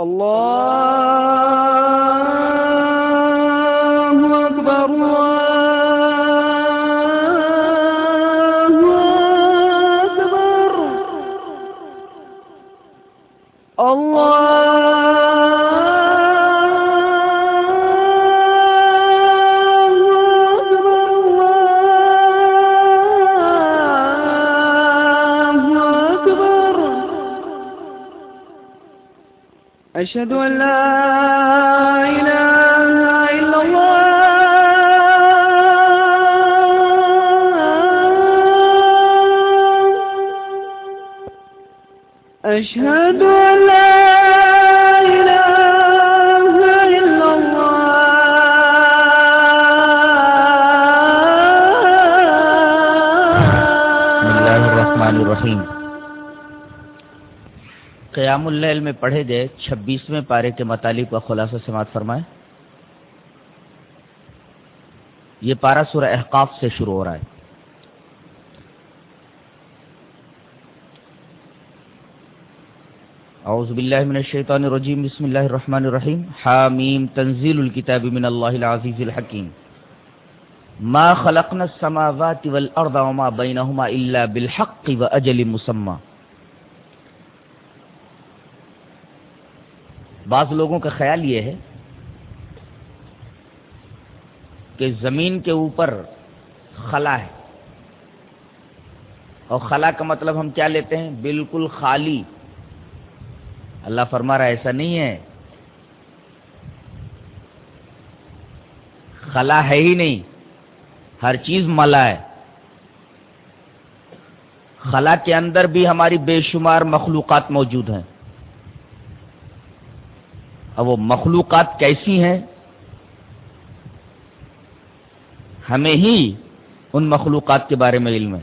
اللہ أشهد أن لا إله إلا الله. أشهد أن لا إله إلا بسم الله الرحمن الرحیم قیام اللیل میں پڑھے گئے چھبیسویں پارے کے مطالب کا خلاصہ سماعت فرمائے یہ پارہ سورہ احقاف سے شروع ہو رہا ہے۔ اعوذ باللہ من الشیطان الرجیم۔ بسم اللہ الرحمن الرحیم۔ حامیم۔ تنزیل الكتاب من اللہ العزیز الحکیم۔ ما خلقنا السماوات والارض وما بينهما الا بالحق واجل مسمى بعض لوگوں کا خیال یہ ہے کہ زمین کے اوپر خلا ہے۔ اور خلا کا مطلب ہم کیا لیتے ہیں؟ بالکل خالی۔ اللہ فرما رہا ایسا نہیں ہے۔ خلا ہے ہی نہیں۔ ہر چیز ملا ہے۔ خلا کے اندر بھی ہماری بے شمار مخلوقات موجود ہیں۔ اب وہ مخلوقات کیسی ہیں؟ ہمیں ہی ان مخلوقات کے بارے میں علم ہے۔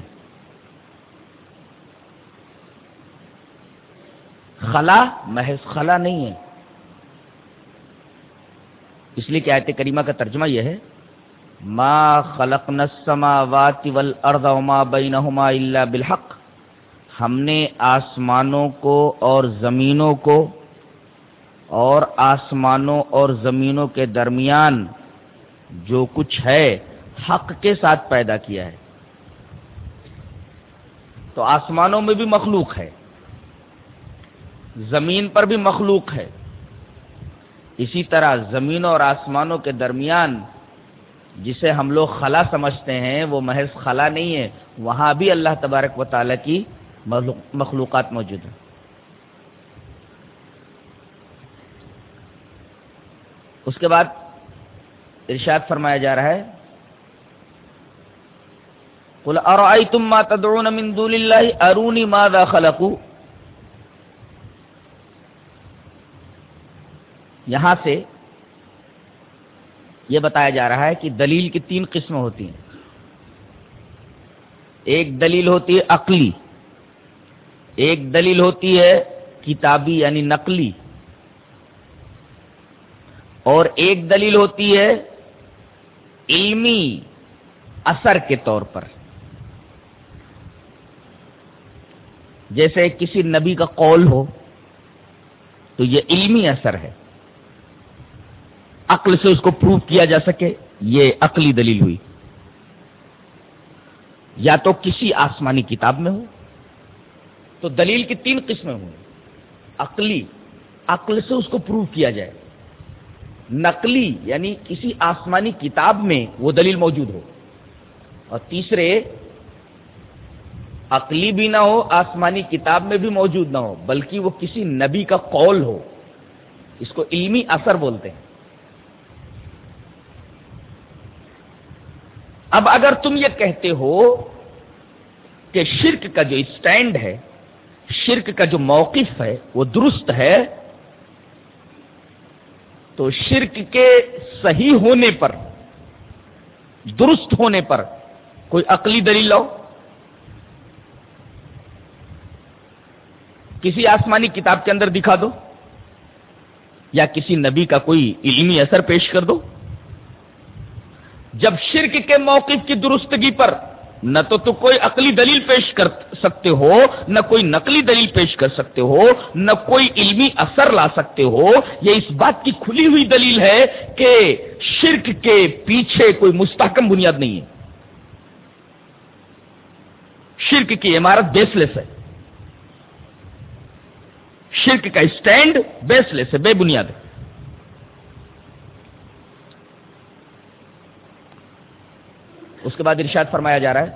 خلا محض خلا نہیں ہے۔ اس لیے کہ آیت کریمہ کا ترجمہ یہ ہے، ما خلقنا السماوات والارض وما بینہما الا بالحق۔ ہم نے آسمانوں کو اور زمینوں کو اور آسمانوں اور زمینوں کے درمیان جو کچھ ہے، حق کے ساتھ پیدا کیا ہے۔ تو آسمانوں میں بھی مخلوق ہے، زمین پر بھی مخلوق ہے۔ اسی طرح زمینوں اور آسمانوں کے درمیان جسے ہم لوگ خلا سمجھتے ہیں، وہ محض خلا نہیں ہے، وہاں بھی اللہ تبارک و تعالیٰ کی مخلوقات موجود ہیں۔ اس کے بعد ارشاد فرمایا جا رہا ہے، قل ارائیتم ما تدعون من دون اللہ ارونی ماذا خلقو یہاں سے یہ بتایا جا رہا ہے کہ دلیل کی تین قسمیں ہوتی ہیں۔ ایک دلیل ہوتی ہے عقلی، ایک دلیل ہوتی ہے کتابی یعنی نقلی۔ اور ایک دلیل ہوتی ہے علمی اثر کے طور پر۔ جیسے کسی نبی کا قول ہو تو یہ علمی اثر ہے۔ عقل سے اس کو پروف کیا جا سکے، یہ عقلی دلیل ہوئی۔ یا تو کسی آسمانی کتاب میں ہو، تو دلیل کی تین قسمیں ہوئی عقلی، عقل سے اس کو پروف کیا جائے۔ نقلی یعنی کسی آسمانی کتاب میں وہ دلیل موجود ہو۔ اور تیسرے، عقلی بھی نہ ہو، آسمانی کتاب میں بھی موجود نہ ہو، بلکہ وہ کسی نبی کا قول ہو۔ اس کو علمی اثر بولتے ہیں۔ اب اگر تم یہ کہتے ہو کہ شرک کا جو اسٹینڈ ہے، شرک کا جو موقف ہے، وہ درست ہے تو شرک کے صحیح ہونے پر، درست ہونے پر کوئی عقلی دلیل لاؤ۔ کسی آسمانی کتاب کے اندر دکھا دو، یا کسی نبی کا کوئی علمی اثر پیش کر دو۔ جب شرک کے موقف کی درستگی پر نہ تو تو کوئی عقلی دلیل پیش کر سکتے ہو، نہ کوئی نقلی دلیل پیش کر سکتے ہو، نہ کوئی علمی اثر لا سکتے ہو۔ یہ اس بات کی کھلی ہوئی دلیل ہے کہ شرک کے پیچھے کوئی مستحکم بنیاد نہیں ہے۔ شرک کی عمارت بیس لیس ہے۔ شرک کا اسٹینڈ بیس لیس ہے، بے بنیاد ہے۔ اس کے بعد ارشاد فرمایا جا رہا ہے۔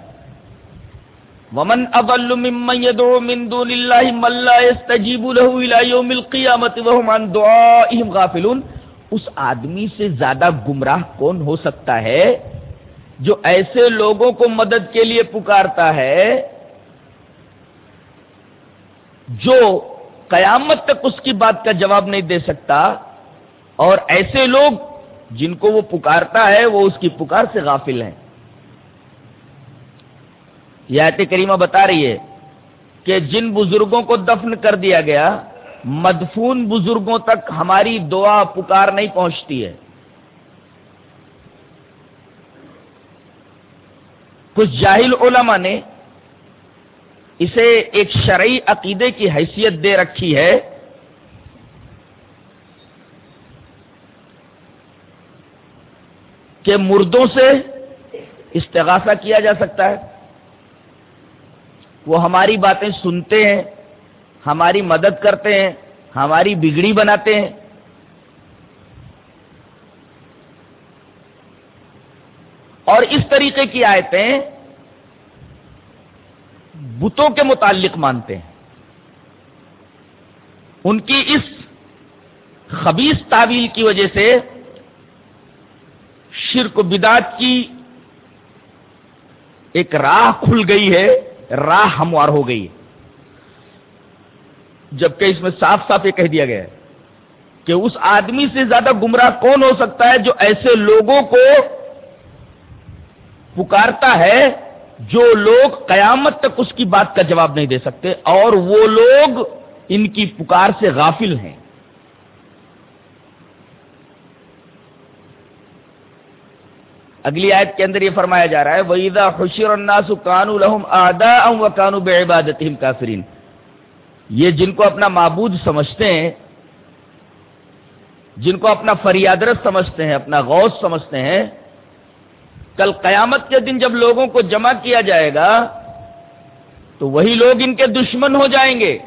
ومن اضل ممن يدعو من دون الله من لا يستجيب له الى يوم القيامه وهم عن دعائهم غافلون۔ اس آدمی سے زیادہ گمراہ کون ہو سکتا ہے جو ایسے لوگوں کو مدد کے لیے پکارتا ہے جو قیامت تک اس کی بات کا جواب نہیں دے سکتا اور ایسے لوگ جن کو وہ پکارتا ہے وہ اس کی پکار سے غافل ہیں۔ یہ آیت کریمہ بتا رہی ہے کہ جن بزرگوں کو دفن کر دیا گیا، مدفون بزرگوں تک ہماری دعا پکار نہیں پہنچتی ہے۔ کچھ جاہل علماء نے اسے ایک شرعی عقیدے کی حیثیت دے رکھی ہے۔ کہ مردوں سے استغاثہ کیا جا سکتا ہے۔ وہ ہماری باتیں سنتے ہیں، ہماری مدد کرتے ہیں، ہماری بگڑی بناتے ہیں۔ اور اس طریقے کی آیتیں بتوں کے متعلق مانتے ہیں۔ ان کی اس خبیص تعویل کی وجہ سے شرک و بدات کی ایک راہ کھل گئی ہے۔ راہ ہموار ہو گئی جبکہ اس میں صاف صاف یہ کہہ دیا گیا ہے کہ اس آدمی سے زیادہ گمراہ کون ہو سکتا ہے جو ایسے لوگوں کو پکارتا ہے جو لوگ قیامت تک اس کی بات کا جواب نہیں دے سکتے اور وہ لوگ ان کی پکار سے غافل ہیں۔ اگلی آیت کے اندر یہ فرمایا جا رہا ہے ویدا خوشی کانو لہم آدا کانو بے عبادت کافرین یہ جن کو اپنا معبود سمجھتے ہیں، جن کو اپنا فریادرت سمجھتے ہیں، اپنا غوث سمجھتے ہیں، کل قیامت کے دن جب لوگوں کو جمع کیا جائے گا، تو وہی لوگ ان کے دشمن ہو جائیں گے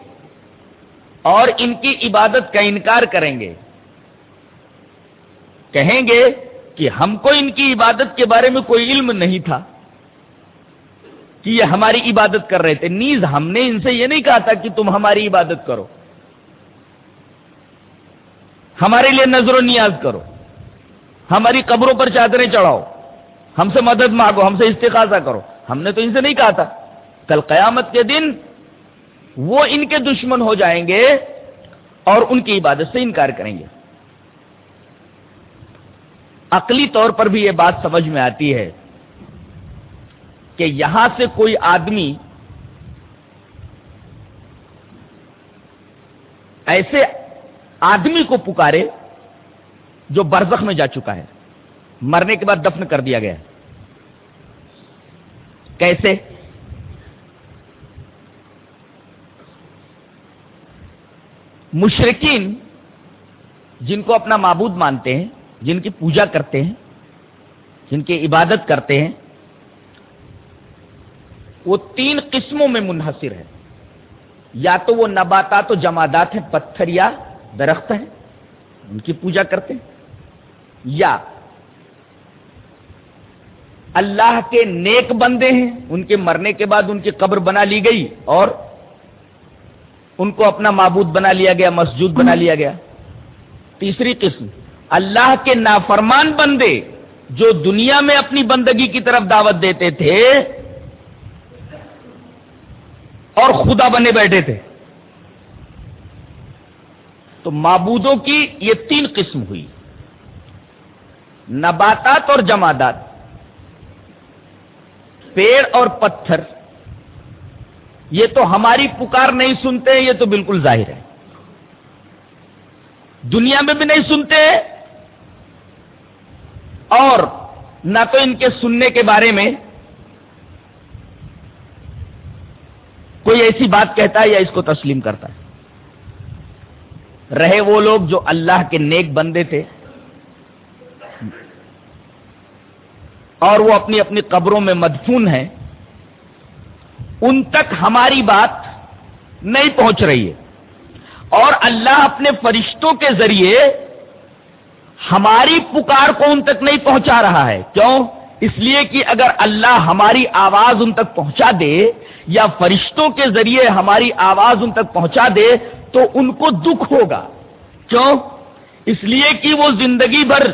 اور ان کی عبادت کا انکار کریں گے۔ کہیں گے کہ ہم کو ان کی عبادت کے بارے میں کوئی علم نہیں تھا کہ یہ ہماری عبادت کر رہے تھے۔ نیز ہم نے ان سے یہ نہیں کہا تھا کہ تم ہماری عبادت کرو۔ ہمارے لیے نظر و نیاز کرو۔ ہماری قبروں پر چادریں چڑھاؤ۔ ہم سے مدد مانگو، ہم سے استقاضہ کرو۔ ہم نے تو ان سے نہیں کہا تھا۔ کل قیامت کے دن وہ ان کے دشمن ہو جائیں گے اور ان کی عبادت سے انکار کریں گے۔ عقلی طور پر بھی یہ بات سمجھ میں آتی ہے کہ یہاں سے کوئی آدمی ایسے آدمی کو پکارے جو برزخ میں جا چکا ہے۔ مرنے کے بعد دفن کر دیا گیا۔ کیسے؟ مشرقین جن کو اپنا معبود مانتے ہیں جن کی پوجا کرتے ہیں، جن کی عبادت کرتے ہیں، وہ تین قسموں میں منحصر ہے یا تو وہ نباتات و جمادات ہیں، پتھر یا درخت ہیں، ان کی پوجا کرتے ہیں، یا اللہ کے نیک بندے ہیں، ان کے مرنے کے بعد ان کی قبر بنا لی گئی اور ان کو اپنا معبود بنا لیا گیا مسجود بنا لیا گیا۔ تیسری قسم۔ اللہ کے نافرمان بندے جو دنیا میں اپنی بندگی کی طرف دعوت دیتے تھے اور خدا بنے بیٹھے تھے۔ تو معبودوں کی یہ تین قسم ہوئی۔ نباتات اور جمادات۔ پیڑ اور پتھر۔ یہ تو ہماری پکار نہیں سنتے، یہ تو بالکل ظاہر ہے۔ دنیا میں بھی نہیں سنتے اور نہ تو ان کے سننے کے بارے میں کوئی ایسی بات کہتا ہے یا اس کو تسلیم کرتا ہے۔ رہے وہ لوگ جو اللہ کے نیک بندے تھے اور وہ اپنی اپنی قبروں میں مدفون ہیں، ان تک ہماری بات نہیں پہنچ رہی ہے۔ اور اللہ اپنے فرشتوں کے ذریعے ہماری پکار کو ان تک نہیں پہنچا رہا ہے۔ کیوں؟ اس لیے کہ اگر اللہ ہماری آواز ان تک پہنچا دے یا فرشتوں کے ذریعے ہماری آواز ان تک پہنچا دے تو ان کو دکھ ہوگا۔ کیوں؟ اس لیے کہ وہ زندگی بھر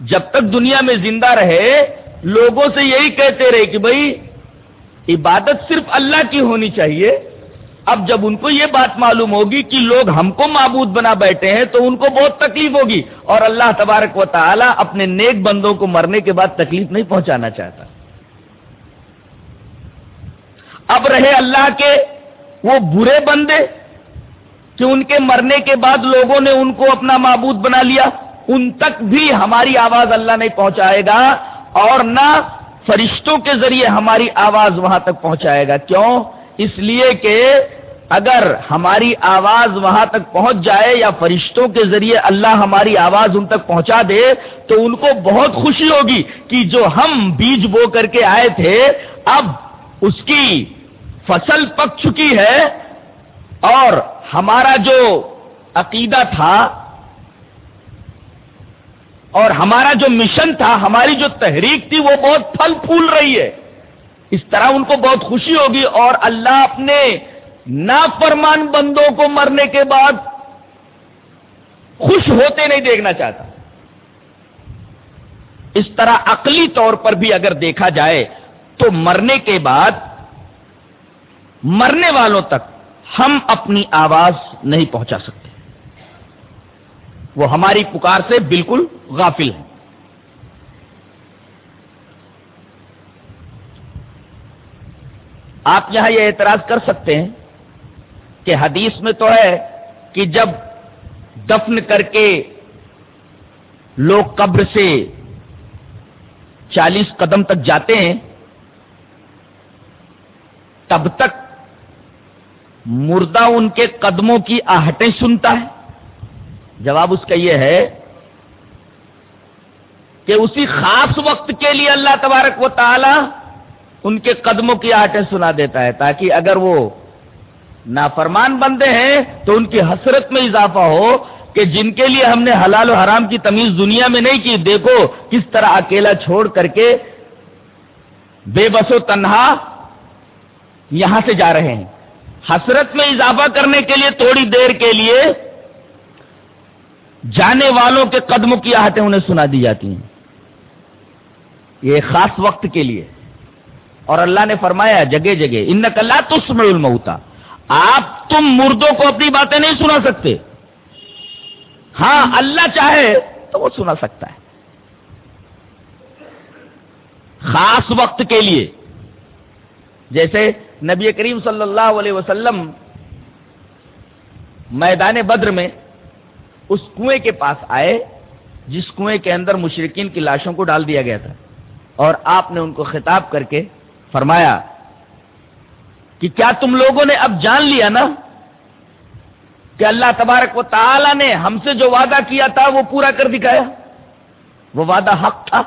جب تک دنیا میں زندہ رہے، لوگوں سے یہی کہتے رہے کہ بھائی، عبادت صرف اللہ کی ہونی چاہیے۔ اب جب ان کو یہ بات معلوم ہوگی کہ لوگ ہم کو معبود بنا بیٹھے ہیں تو ان کو بہت تکلیف ہوگی اور اللہ تبارک و تعالی اپنے نیک بندوں کو مرنے کے بعد تکلیف نہیں پہنچانا چاہتا۔ اب رہے اللہ کے وہ برے بندے کہ ان کے مرنے کے بعد لوگوں نے ان کو اپنا معبود بنا لیا، ان تک بھی ہماری آواز اللہ نہیں پہنچائے گا اور نہ فرشتوں کے ذریعے ہماری آواز وہاں تک پہنچائے گا۔ کیوں؟ اس لیے کہ اگر ہماری آواز وہاں تک پہنچ جائے یا فرشتوں کے ذریعے اللہ ہماری آواز ان تک پہنچا دے، تو ان کو بہت خوشی ہوگی کہ جو ہم بیج بو کر کے آئے تھے، اب اس کی فصل پک چکی ہے اور ہمارا جو عقیدہ تھا اور ہمارا جو مشن تھا، ہماری جو تحریک تھی، وہ بہت پھل پھول رہی ہے۔ اس طرح ان کو بہت خوشی ہوگی اور اللہ اپنے نافرمان بندوں کو مرنے کے بعد خوش ہوتے نہیں دیکھنا چاہتا۔ اس طرح عقلی طور پر بھی اگر دیکھا جائے تو مرنے کے بعد مرنے والوں تک ہم اپنی آواز نہیں پہنچا سکتے۔ وہ ہماری پکار سے بالکل غافل ہیں۔ آپ یہاں یہ اعتراض کر سکتے ہیں کہ حدیث میں تو ہے کہ جب دفن کر کے لوگ قبر سے چالیس قدم تک جاتے ہیں، تب تک مردہ ان کے قدموں کی آہٹیں سنتا ہے۔ جواب اس کا یہ ہے کہ اسی خاص وقت کے لیے اللہ تبارک و تعالی ان کے قدموں کی آہٹیں سنا دیتا ہے، تاکہ اگر وہ نافرمان بندے ہیں تو ان کی حسرت میں اضافہ ہو کہ جن کے لیے ہم نے حلال و حرام کی تمیز دنیا میں نہیں کی، دیکھو کس طرح اکیلا چھوڑ کر کے بے بس و تنہا یہاں سے جا رہے ہیں۔ حسرت میں اضافہ کرنے کے لیے تھوڑی دیر کے لیے جانے والوں کے قدموں کی آہٹیں انہیں سنا دی جاتی ہیں۔ یہ خاص وقت کے لیے۔ اور اللہ نے فرمایا، جگہ جگہ ان کلا تسم الموتا آپ تم مردوں کو اپنی باتیں نہیں سنا سکتے۔ ہاں اللہ چاہے تو وہ سنا سکتا ہے۔ خاص وقت کے لیے، جیسے نبی کریم صلی اللہ علیہ وسلم میدان بدر میں اس کنویں کے پاس آئے، جس کنویں کے اندر مشرقین کی لاشوں کو ڈال دیا گیا تھا۔ اور آپ نے ان کو خطاب کر کے فرمایا کہ کیا تم لوگوں نے اب جان لیا نا کہ اللہ تبارک و تعالی نے ہم سے جو وعدہ کیا تھا وہ پورا کر دکھایا؟ وہ وعدہ حق تھا۔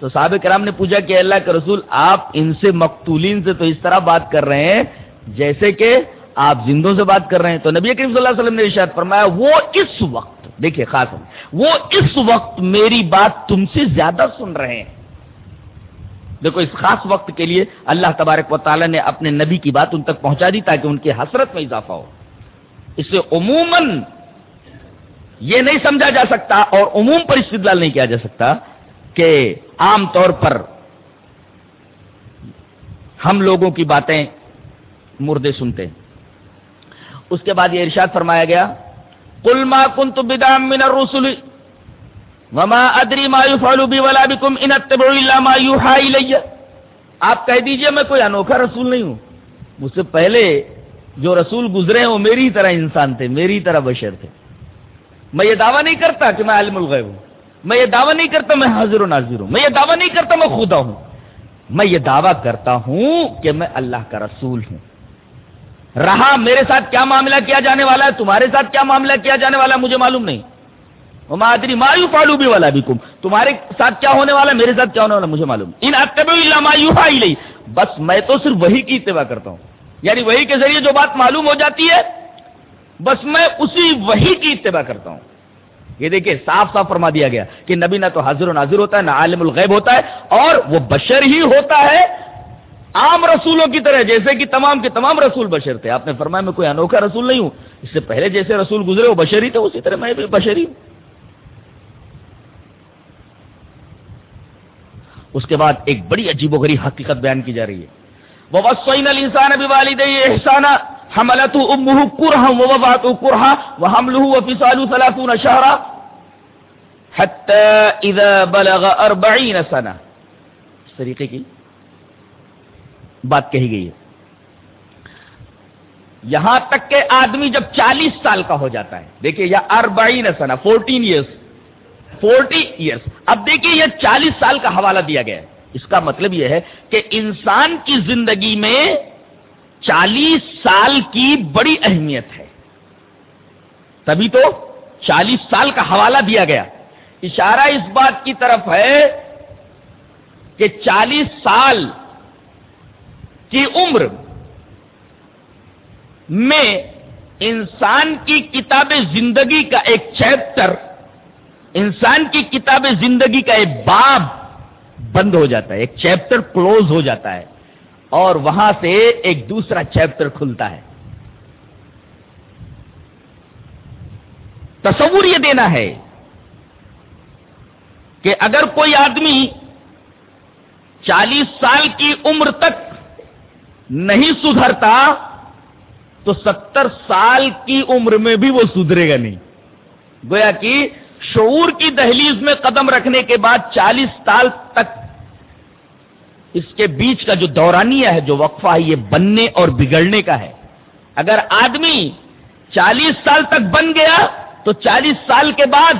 تو صحابہ کرام نے پوچھا کہ اللہ کے رسول، آپ ان سے مقتولین سے تو اس طرح بات کر رہے ہیں جیسے کہ آپ زندوں سے بات کر رہے ہیں۔ تو نبی کریم صلی اللہ علیہ وسلم نے ارشاد فرمایا، وہ اس وقت، دیکھیے خاص وہ اس وقت میری بات تم سے زیادہ سن رہے ہیں۔ دیکھو، اس خاص وقت کے لیے اللہ تبارک و تعالیٰ نے اپنے نبی کی بات ان تک پہنچا دی تاکہ ان کی حسرت میں اضافہ ہو۔ اس سے عموماً یہ نہیں سمجھا جا سکتا اور عموم پر استدلال نہیں کیا جا سکتا کہ عام طور پر ہم لوگوں کی باتیں مردے سنتے ہیں۔ اس کے بعد یہ ارشاد فرمایا گیا کل ما کن تو بدام من رسول وما ادری ما يفعل بي ولا بكم ان اتبع الا ما يوحى الي آپ کہہ دیجیے، میں کوئی انوکھا رسول نہیں ہوں۔ مجھ سے پہلے جو رسول گزرے ہیں وہ میری طرح انسان تھے، میری طرح بشر تھے۔ میں یہ دعویٰ نہیں کرتا کہ میں عالم الغیب ہوں۔ میں یہ دعویٰ نہیں کرتا میں حاضر و ناظر ہوں۔ میں یہ دعویٰ نہیں کرتا میں خدا ہوں۔ میں یہ دعویٰ کرتا ہوں کہ میں اللہ کا رسول ہوں۔ رہا میرے ساتھ کیا معاملہ کیا جانے والا ہے؟ تمہارے ساتھ کیا معاملہ کیا جانے والا ہے؟ مجھے معلوم نہیں۔ مادری مایو پالو بھی والا بھی کم تمہارے ساتھ کیا ہونے والا میرے ساتھ کیا ہونے والا مجھے معلوم ان اللہ مایو ہی بس میں تو صرف وہی کی اتباع کرتا ہوں۔ یعنی وہی کے ذریعے جو بات معلوم ہو جاتی ہے، بس میں اسی وہی کی اتباع کرتا ہوں۔ یہ دیکھیے، صاف صاف فرما دیا گیا کہ نبی نہ تو حاضر و ناظر ہوتا ہے، نہ عالم الغیب ہوتا ہے، اور وہ بشر ہی ہوتا ہے عام رسولوں کی طرح، جیسے کہ تمام کے تمام رسول بشر تھے۔ آپ نے فرمایا، میں کوئی انوکھا رسول نہیں ہوں۔ اس سے پہلے جیسے رسول گزرے، وہ بشری تھے، اسی طرح میں بھی بشری ہوں۔ اس کے بعد ایک بڑی عجیب و غریب حقیقت بیان کی جا رہی ہے۔ وہ وسوئین السان ابھی والد احسانہ حملت امه كرها ووضعته كرها وحمله وفصاله ثلاثون شهرا حتى اذا بلغ 40 سنه اس طریقے کی بات کہی گئی ہے۔ یہاں تک کہ آدمی جب چالیس سال کا ہو جاتا ہے، دیکھیے یا اربعین سنا فورٹین ایئرس فورٹی ایئرس اب دیکھیے یہ چالیس سال کا حوالہ دیا گیا ہے۔ اس کا مطلب یہ ہے کہ انسان کی زندگی میں چالیس سال کی بڑی اہمیت ہے۔ تبھی تو چالیس سال کا حوالہ دیا گیا۔ اشارہ اس بات کی طرف ہے کہ چالیس سال کی عمر میں انسان کی کتاب زندگی کا ایک چیپٹر انسان کی کتاب زندگی کا ایک باب بند ہو جاتا ہے، ایک چیپٹر کلوز ہو جاتا ہے، اور وہاں سے ایک دوسرا چیپٹر کھلتا ہے۔ تصور یہ دینا ہے کہ اگر کوئی آدمی چالیس سال کی عمر تک نہیں سدھرتا، تو ستر سال کی عمر میں بھی وہ سدھرے گا نہیں۔ گویا کہ شعور کی دہلیز میں قدم رکھنے کے بعد چالیس سال تک اس کے بیچ کا جو دورانیہ ہے، جو وقفہ ہے، یہ بننے اور بگڑنے کا ہے۔ اگر آدمی چالیس سال تک بن گیا، تو چالیس سال کے بعد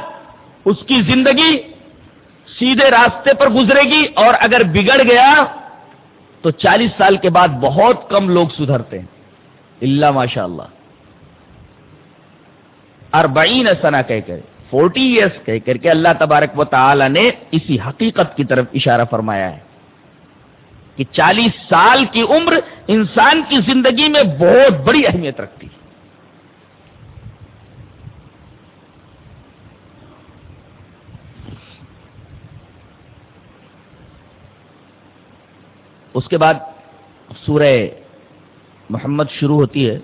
اس کی زندگی سیدھے راستے پر گزرے گی اور اگر بگڑ گیا، تو چالیس سال کے بعد بہت کم لوگ سدھرتے ہیں۔ اللہ ماشاء اللہ اربعین سنا کہہ کر فورٹی ایئرس کہہ کر کے اللہ تبارک و تعالی نے اسی حقیقت کی طرف اشارہ فرمایا ہے کہ چالیس سال کی عمر انسان کی زندگی میں بہت بڑی اہمیت رکھتی ہے۔ اس کے بعد سورہ محمد شروع ہوتی ہے۔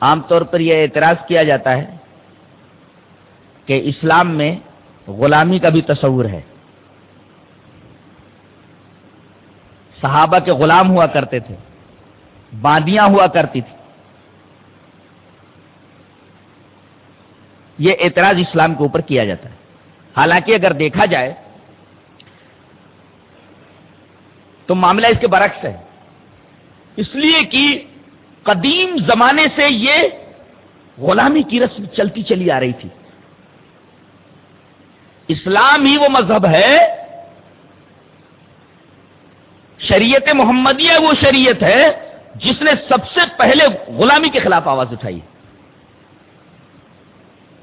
عام طور پر یہ اعتراض کیا جاتا ہے کہ اسلام میں غلامی کا بھی تصور ہے۔ صحابہ کے غلام ہوا کرتے تھے، باندیاں ہوا کرتی تھی یہ اعتراض اسلام کے اوپر کیا جاتا ہے۔ حالانکہ اگر دیکھا جائے تو معاملہ اس کے برعکس ہے۔ اس لیے کہ قدیم زمانے سے یہ غلامی کی رسم چلتی چلی آ رہی تھی۔ اسلام ہی وہ مذہب ہے، شریعت محمدیہ وہ شریعت ہے جس نے سب سے پہلے غلامی کے خلاف آواز اٹھائی۔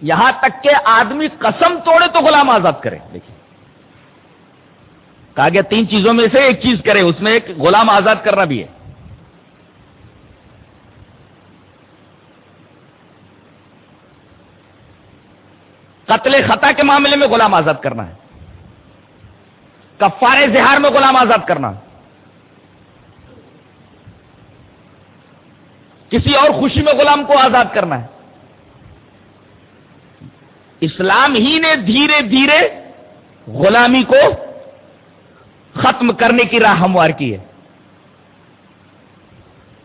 یہاں تک کہ آدمی قسم توڑے تو غلام آزاد کرے، دیکھیے۔ کہا گیا تین چیزوں میں سے ایک چیز کرے، اس میں ایک غلام آزاد کرنا بھی ہے۔ قتل خطا کے معاملے میں غلام آزاد کرنا ہے۔ کفار زہار میں غلام آزاد کرنا کسی اور خوشی میں غلام کو آزاد کرنا ہے۔ اسلام ہی نے دھیرے دھیرے غلامی کو ختم کرنے کی راہ ہموار کی ہے۔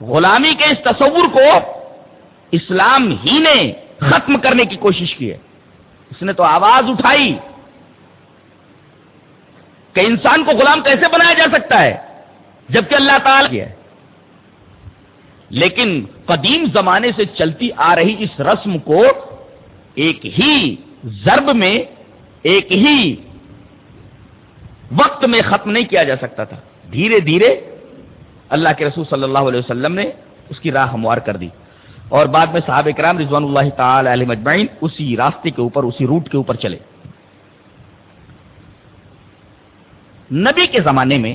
غلامی کے اس تصور کو اسلام ہی نے ختم کرنے کی کوشش کی ہے۔ اس نے تو آواز اٹھائی کہ انسان کو غلام کیسے بنایا جا سکتا ہے جبکہ اللہ تعالی ہے۔ لیکن قدیم زمانے سے چلتی آ رہی اس رسم کو ایک ہی ضرب میں، ایک ہی وقت میں ختم نہیں کیا جا سکتا تھا۔ دھیرے دھیرے اللہ کے رسول صلی اللہ علیہ وسلم نے اس کی راہ ہموار کر دی۔ اور بعد میں صحابہ کرام رضوان اللہ تعالی علیہ مجمعین اسی راستے کے اوپر، اسی روٹ کے اوپر چلے۔ نبی کے زمانے میں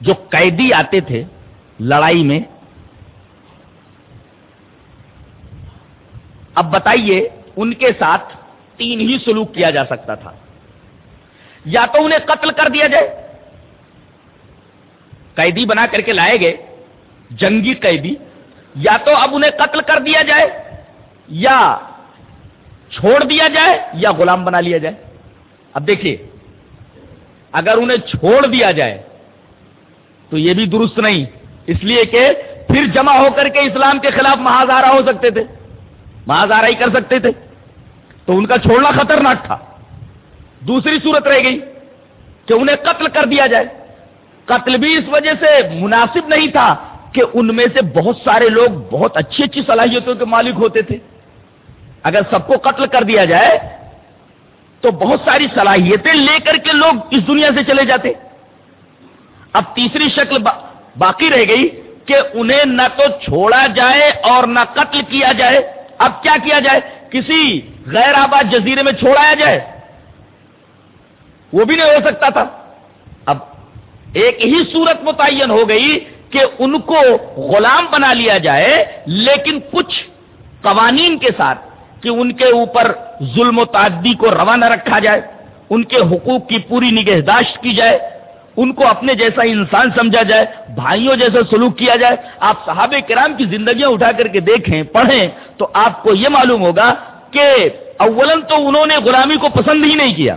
جو قیدی آتے تھے لڑائی میں، اب بتائیے ان کے ساتھ تین ہی سلوک کیا جا سکتا تھا۔ یا تو انہیں قتل کر دیا جائے، قیدی بنا کر کے لائے گئے جنگی قیدی، یا تو اب انہیں قتل کر دیا جائے، یا چھوڑ دیا جائے، یا غلام بنا لیا جائے۔ اب دیکھیے، اگر انہیں چھوڑ دیا جائے، تو یہ بھی درست نہیں۔ اس لیے کہ پھر جمع ہو کر کے اسلام کے خلاف محاذارہ ہو سکتے تھے محاذارہ ہی کر سکتے تھے۔ تو ان کا چھوڑنا خطرناک تھا۔ دوسری صورت رہ گئی کہ انہیں قتل کر دیا جائے۔ قتل بھی اس وجہ سے مناسب نہیں تھا کہ ان میں سے بہت سارے لوگ بہت اچھی اچھی صلاحیتوں کے مالک ہوتے تھے۔ اگر سب کو قتل کر دیا جائے، تو بہت ساری صلاحیتیں لے کر کے لوگ اس دنیا سے چلے جاتے۔ اب تیسری شکل با، باقی رہ گئی کہ انہیں نہ تو چھوڑا جائے اور نہ قتل کیا جائے۔ اب کیا کیا جائے؟ کسی غیر آباد جزیرے میں چھوڑایا جائے۔ وہ بھی نہیں ہو سکتا تھا۔ اب ایک ہی صورت متعین ہو گئی کہ ان کو غلام بنا لیا جائے، لیکن کچھ قوانین کے ساتھ کہ ان کے اوپر ظلم و تعدی کو روانہ رکھا جائے، ان کے حقوق کی پوری نگہداشت کی جائے، ان کو اپنے جیسا انسان سمجھا جائے، بھائیوں جیسا سلوک کیا جائے۔ آپ صحابہ کرام کی زندگیاں اٹھا کر کے دیکھیں، پڑھیں، تو آپ کو یہ معلوم ہوگا کہ اولن تو انہوں نے غلامی کو پسند ہی نہیں کیا۔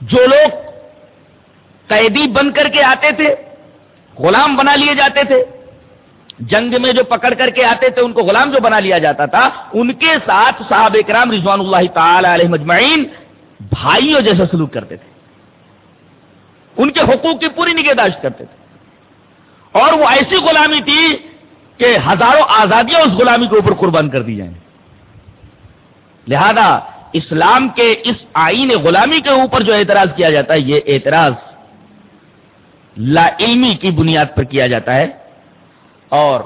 جو لوگ قیدی بن کر کے آتے تھے غلام بنا لیے جاتے تھے۔ جنگ میں جو پکڑ کر کے آتے تھے، ان کو غلام جو بنا لیا جاتا تھا، ان کے ساتھ صحابہ کرام رضوان اللہ تعالی علیہ مجمعین بھائیوں جیسا سلوک کرتے تھے۔ ان کے حقوق کی پوری نگہداشت کرتے تھے۔ اور وہ ایسی غلامی تھی کہ ہزاروں آزادیاں اس غلامی کے اوپر قربان کر دی جائیں۔ لہذا اسلام کے اس آئین غلامی کے اوپر جو اعتراض کیا جاتا ہے، یہ اعتراض لا علمی کی بنیاد پر کیا جاتا ہے اور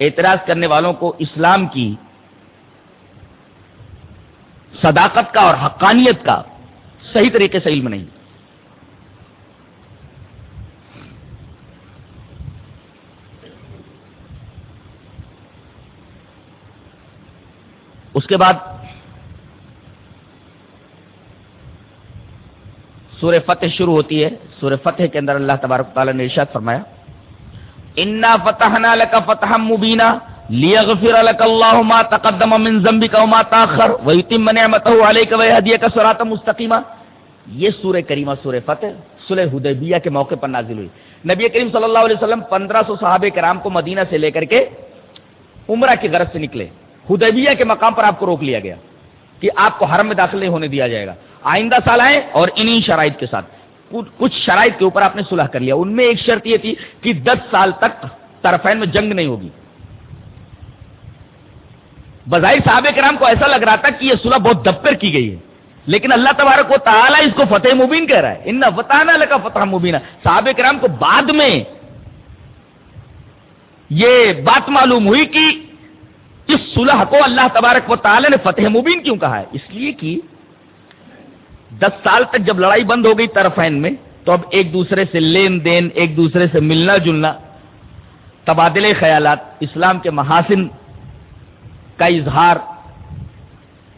اعتراض کرنے والوں کو اسلام کی صداقت کا اور حقانیت کا صحیح طریقے سے علم نہیں۔ اس کے بعد سورہ فتح شروع ہوتی ہے۔ سورہ فتح کے اندر اللہ تبارک تعالیٰ نے ارشاد فرمایا، انا فتحنا لك فتحا مبینا لیغفر لك الله ما تقدم من ذنبك وما تاخر ويتم نعمته عليك ويهديك صراطا مستقيما یہ سورہ کریمہ سورہ فتح صلح حدیبیہ کے موقع پر نازل ہوئی۔ نبی کریم صلی اللہ علیہ وسلم پندرہ سو صحابہ کرام کو مدینہ سے لے کر کے عمرہ کی غرض سے نکلے۔ حدیبیہ کے مقام پر آپ کو روک لیا گیا۔ کہ آپ کو حرم میں داخل نہیں ہونے دیا جائے گا۔ آئندہ سال آئے اور انہی شرائط کے ساتھ۔ کچھ شرائط کے اوپر آپ نے صلح کر لیا۔ ان میں ایک شرط یہ تھی کہ دس سال تک طرفین میں جنگ نہیں ہوگی۔ بظاہر صحابہ کرام کو ایسا لگ رہا تھا کہ یہ صلح بہت دب کر کی گئی ہے۔ لیکن اللہ تبارک و تعالیٰ اس کو فتح مبین کہہ رہا ہے۔ ان فتح لگا فتح مبینہ صحابہ کرام کو بعد میں یہ بات معلوم ہوئی کہ اس صلح کو اللہ تبارک و تعالی نے فتح مبین کیوں کہا ہے؟ اس لیے کہ دس سال تک جب لڑائی بند ہو گئی طرفین میں، تو اب ایک دوسرے سے لین دین، ایک دوسرے سے ملنا جلنا تبادلے خیالات، اسلام کے محاسن کا اظہار،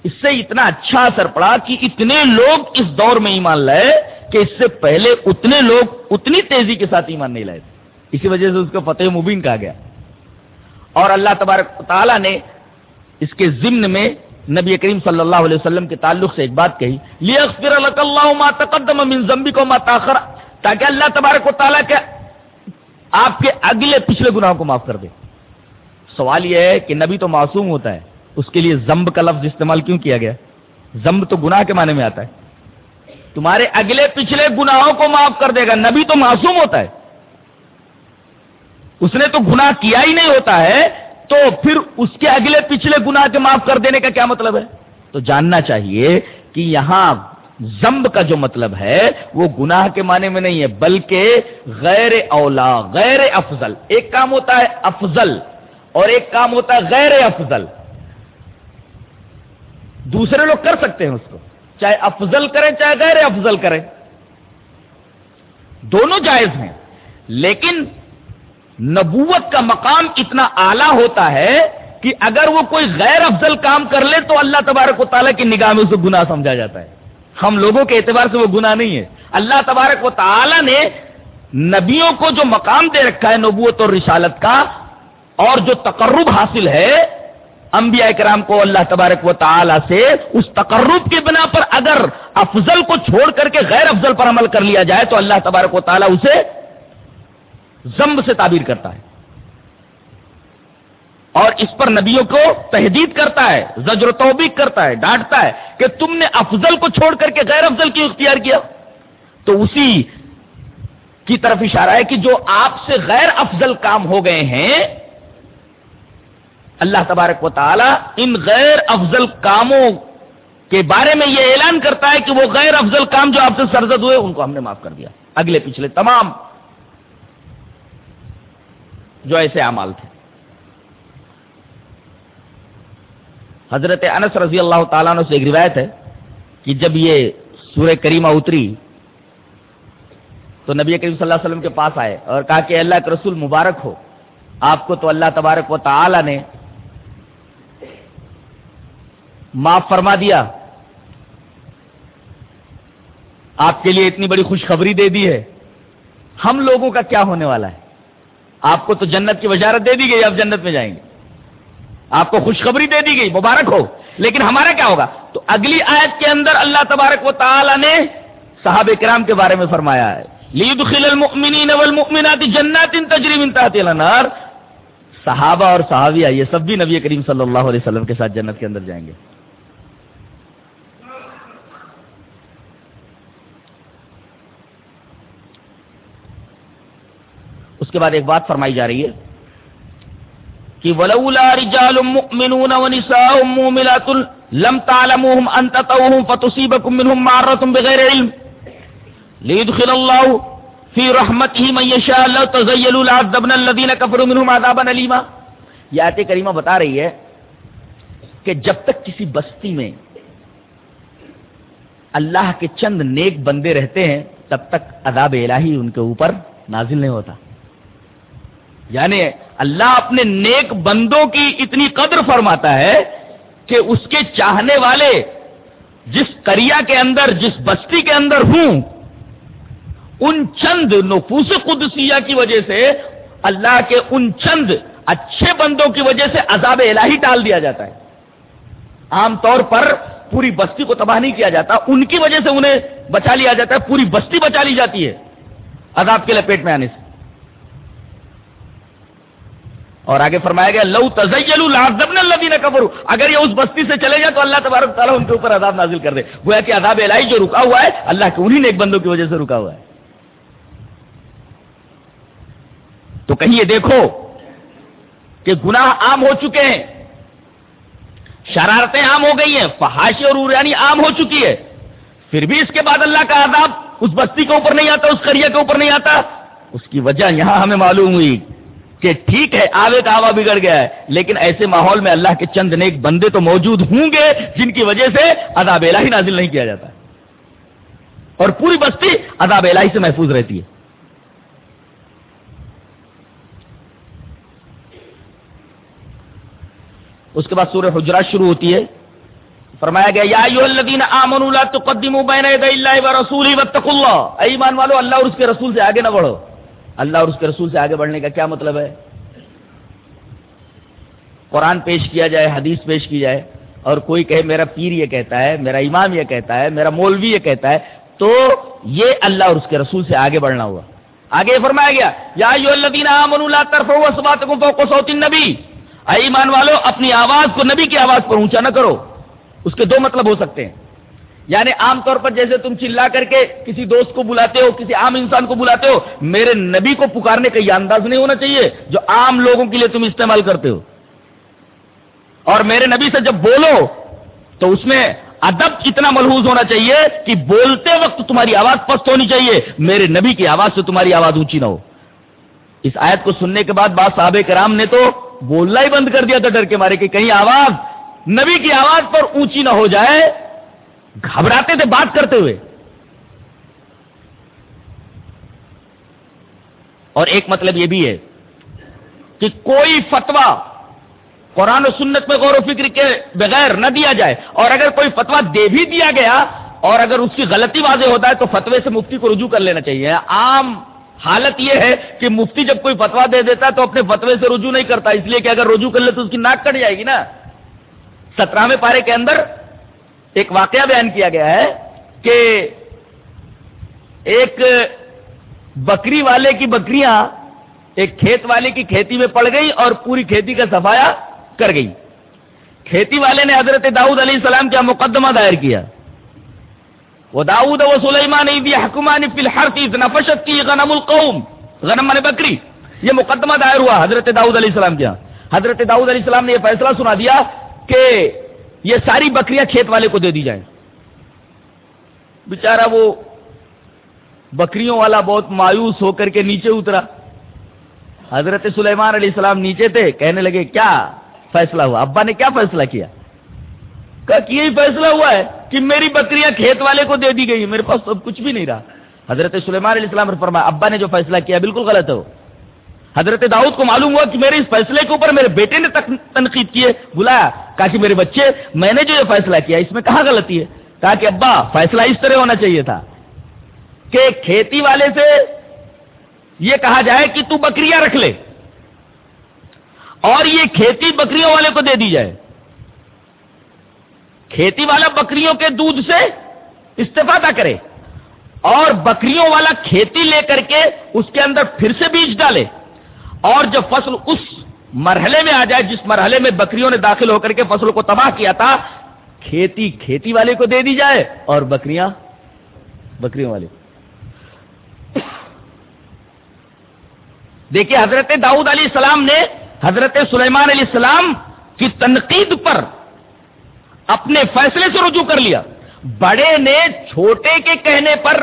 اس سے اتنا اچھا اثر پڑا کہ اتنے لوگ اس دور میں ایمان لائے کہ اس سے پہلے اتنے لوگ اتنی تیزی کے ساتھ ایمان نہیں لائے تھے۔ اسی وجہ سے اس کو فتح مبین کہا گیا۔ اور اللہ تبارک تعالیٰ نے اس کے ضمن میں نبی کریم صلی اللہ علیہ وسلم کے تعلق سے ایک بات کہی ما تقدم من ذنبک وما تاخر تاکہ اللہ تبارک و تعالیٰ کے آپ کے اگلے پچھلے گناہوں کو معاف کر دے۔ سوال یہ ہے کہ نبی تو معصوم ہوتا ہے، اس کے لیے زمب کا لفظ استعمال کیوں کیا گیا؟ زمب تو گناہ کے معنی میں آتا ہے۔ تمہارے اگلے پچھلے گناہوں کو معاف کر دے گا، نبی تو معصوم ہوتا ہے۔ اس نے تو گناہ کیا ہی نہیں ہوتا ہے، تو پھر اس کے اگلے پچھلے گناہ کے معاف کر دینے کا کیا مطلب ہے؟ تو جاننا چاہیے کہ یہاں زمب کا جو مطلب ہے، وہ گناہ کے معنی میں نہیں ہے، بلکہ غیر اولا غیر افضل۔ ایک کام ہوتا ہے افضل، اور ایک کام ہوتا ہے غیر افضل۔ دوسرے لوگ کر سکتے ہیں اس کو۔ چاہے افضل کریں، چاہے غیر افضل کریں۔ دونوں جائز ہیں، لیکن نبوت کا مقام اتنا اعلی ہوتا ہے کہ اگر وہ کوئی غیر افضل کام کر لے تو اللہ تبارک و تعالیٰ کی نگاہ میں اسے گناہ سمجھا جاتا ہے۔ ہم لوگوں کے اعتبار سے وہ گناہ نہیں ہے۔ اللہ تبارک و تعالیٰ نے نبیوں کو جو مقام دے رکھا ہے نبوت اور رسالت کا اور جو تقرب حاصل ہے، انبیاء کرام کو اللہ تبارک و تعالی سے اس تقرب کی بنا پر اگر افضل کو چھوڑ کر کے غیر افضل پر عمل کر لیا جائے تو اللہ تبارک و تعالیٰ اسے زمب سے تعبیر کرتا ہے اور اس پر نبیوں کو تحدید کرتا ہے، زجر و توبیق کرتا ہے، ڈانٹتا ہے کہ تم نے افضل کو چھوڑ کر کے غیر افضل کی اختیار کیا؟ تو اسی کی طرف اشارہ ہے کہ جو آپ سے غیر افضل کام ہو گئے ہیں، اللہ تبارک و تعالی ان غیر افضل کاموں کے بارے میں یہ اعلان کرتا ہے کہ وہ غیر افضل کام جو آپ سے سرزد ہوئے، ان کو ہم نے معاف کر دیا۔ اگلے پچھلے تمام جو ایسے اعمال تھے۔ حضرت انس رضی اللہ تعالیٰ سے ایک روایت ہے کہ جب یہ سورہ کریمہ اتری تو نبی کریم صلی اللہ علیہ وسلم کے پاس آئے اور کہا کہ اللہ کے رسول مبارک ہو، آپ کو تو اللہ تبارک و تعالی نے معاف فرما دیا۔ آپ کے لیے اتنی بڑی خوشخبری دے دی ہے۔ ہم لوگوں کا کیا ہونے والا ہے؟ آپ کو تو جنت کی وجارت دے دی گئی، آپ جنت میں جائیں گے۔ آپ کو خوشخبری دے دی گئی، مبارک ہو۔ لیکن ہمارا کیا ہوگا؟ تو اگلی آیت کے اندر اللہ تبارک و تعالی نے صحابہ کرام کے بارے میں فرمایا ہے۔ جنات الانہار صحابہ اور صحابیہ، یہ سب بھی نبی کریم صلی اللہ علیہ وسلم کے ساتھ جنت کے اندر جائیں گے۔ اس کے بعد ایک بات فرمائی جا رہی ہے کہ ولولا رجال مؤمنون ونساء مؤمنات لم تعلموهم ان تطوهم فتصيبكم منهم معرة بغير علم ليدخل الله في رحمته من يشاء لو تزيلوا لعذبنا الذين كفروا منهم عذابا اليما یہ آیت کریمہ بتا رہی ہے کہ جب تک کسی بستی میں اللہ کے چند نیک بندے رہتے ہیں، تب تک عذاب الہی ان کے اوپر نازل نہیں ہوتا۔ یعنی اللہ اپنے نیک بندوں کی اتنی قدر فرماتا ہے کہ اس کے چاہنے والے جس کریا کے اندر، جس بستی کے اندر ہوں، ان چند نفوس قدسیہ کی وجہ سے اللہ کے ان چند اچھے بندوں کی وجہ سے عذاب الہی ٹال دیا جاتا ہے۔ عام طور پر پوری بستی کو تباہ نہیں کیا جاتا، ان کی وجہ سے انہیں بچا لیا جاتا ہے، پوری بستی بچا لی جاتی ہے۔ عذاب کے لپیٹ میں آنے سے۔ اور آگے فرمایا گیا، لو تزیل اللہ قبر اگر یہ اس بستی سے چلے جائے تو اللہ تبارک تعالیٰ ان کے اوپر عذاب نازل کر دے۔ گویا کہ عذاب الہی جو رکا ہوا ہے، اللہ کے انہیں نیک بندوں کی وجہ سے رکا ہوا ہے۔ تو کہیں یہ دیکھو کہ گناہ عام ہو چکے ہیں، شرارتیں عام ہو گئی ہیں، فحاشی اور اریانی عام ہو چکی ہے۔ پھر بھی اس کے بعد اللہ کا عذاب اس بستی کے اوپر نہیں آتا، اس کریا کے اوپر نہیں آتا۔ اس کی وجہ یہاں ہمیں معلوم ہوئی۔ کہ ٹھیک ہے، آوے کا آوا بگڑ گیا ہے، لیکن ایسے ماحول میں اللہ کے چند نیک بندے تو موجود ہوں گے جن کی وجہ سے عذاب الہی نازل نہیں کیا جاتا۔ اور پوری بستی عذاب الہی سے محفوظ رہتی ہے۔ اس کے بعد سورہ حجرات شروع ہوتی ہے۔ فرمایا گیا، یا ایوہ الذین آمنوا لا تقدموا بین یدی اللہ ورسولہ واتقوا اللہ۔ ایمان والو، اللہ اور اس کے رسول سے آگے نہ بڑھو۔ اللہ اور اس کے رسول سے آگے بڑھنے کا کیا مطلب ہے؟ قرآن پیش کیا جائے، حدیث پیش کی جائے، اور کوئی کہے میرا پیر یہ کہتا ہے، میرا امام یہ کہتا ہے، میرا مولوی یہ کہتا ہے، تو یہ اللہ اور اس کے رسول سے آگے بڑھنا ہوا۔ آگے یہ فرمایا گیا، یا صوت النبی۔ اے ایمان والو، اپنی آواز کو نبی کی آواز پر اونچا نہ کرو۔ اس کے دو مطلب ہو سکتے ہیں۔ یعنی عام طور پر جیسے تم چلا کر کے کسی دوست کو بلاتے ہو، کسی عام انسان کو بلاتے ہو، میرے نبی کو پکارنے کا یہ انداز نہیں ہونا چاہیے جو عام لوگوں کے لیے تم استعمال کرتے ہو۔ اور میرے نبی سے جب بولو، تو اس میں ادب اتنا ملحوظ ہونا چاہیے کہ بولتے وقت تمہاری آواز پست ہونی چاہیے، میرے نبی کی آواز سے تمہاری آواز اونچی نہ ہو۔ اس آیت کو سننے کے بعد بعض صحابہ کرام نے تو بولنا ہی بند کر دیا تھا ڈر کے مارے کہ کہیں آواز نبی کی آواز پر اونچی نہ ہو جائے۔ گھبراتے تھے بات کرتے ہوئے۔ اور ایک مطلب یہ بھی ہے کہ کوئی فتوا قرآن و سنت میں غور و فکر کے بغیر نہ دیا جائے، اور اگر کوئی فتوا دے بھی دیا گیا، اور اگر اس کی غلطی واضح ہوتا ہے، تو فتوے سے مفتی کو رجوع کر لینا چاہیے۔ عام حالت یہ ہے کہ مفتی جب کوئی فتوا دے دیتا ہے تو اپنے فتوے سے رجوع نہیں کرتا، اس لیے کہ اگر رجوع کر لے تو اس کی ناک کٹ جائے گی نا۔ سترہویں پارے کے اندر ایک واقعہ بیان کیا گیا ہے کہ ایک بکری والے کی بکریاں ایک کھیت والے کی کھیتی میں پڑ گئی اور پوری کھیتی کا سفایا کر گئی۔ کھیتی والے نے حضرت داؤد علیہ السلام کیا مقدمہ دائر کیا۔ وہ داؤد و سلیمان حکمان فی نفشت کی غنم القوم۔ غنم من بکری۔ یہ مقدمہ دائر ہوا حضرت داؤد علیہ السلام کیا۔ حضرت داؤد علیہ السلام نے یہ فیصلہ سنا دیا کہ یہ ساری بکریاں کھیت والے کو دے دی جائیں۔ بیچارہ وہ بکریوں والا بہت مایوس ہو کر کے نیچے اترا۔ حضرت سلیمان علیہ السلام نیچے تھے، کہنے لگے، کیا فیصلہ ہوا؟ ابا نے کیا فیصلہ کیا؟ کہ یہی فیصلہ ہوا ہے کہ میری بکریاں کھیت والے کو دے دی گئی میرے پاس تو کچھ بھی نہیں رہا۔ حضرت سلیمان علیہ السلام نے فرمایا، ابا نے جو فیصلہ کیا بالکل غلط ہے حضرت داؤد کو معلوم ہوا کہ میرے اس فیصلے کے اوپر میرے بیٹے نے تنقید کی ہے۔ بلایا، کہا کہ میرے بچے، میں نے جو یہ فیصلہ کیا، اس میں کہاں غلطی ہے؟ کہا کہ ابا، فیصلہ اس طرح ہونا چاہیے تھا کہ کھیتی والے سے یہ کہا جائے کہ تو بکریاں رکھ لے اور یہ کھیتی بکریوں والے کو دے دی جائے۔ کھیتی والا بکریوں کے دودھ سے استفادہ کرے اور بکریوں والا کھیتی لے کر کے اس کے اندر پھر سے بیج ڈالے۔ اور جب فصل اس مرحلے میں آ جائے جس مرحلے میں بکریوں نے داخل ہو کر کے فصل کو تباہ کیا تھا، کھیتی کھیتی والے کو دے دی جائے اور بکریاں، بکریوں والے دیکھیے، حضرت داؤد علیہ السلام نے حضرت سلیمان علیہ السلام کی تنقید پر اپنے فیصلے سے رجوع کر لیا۔ بڑے نے چھوٹے کے کہنے پر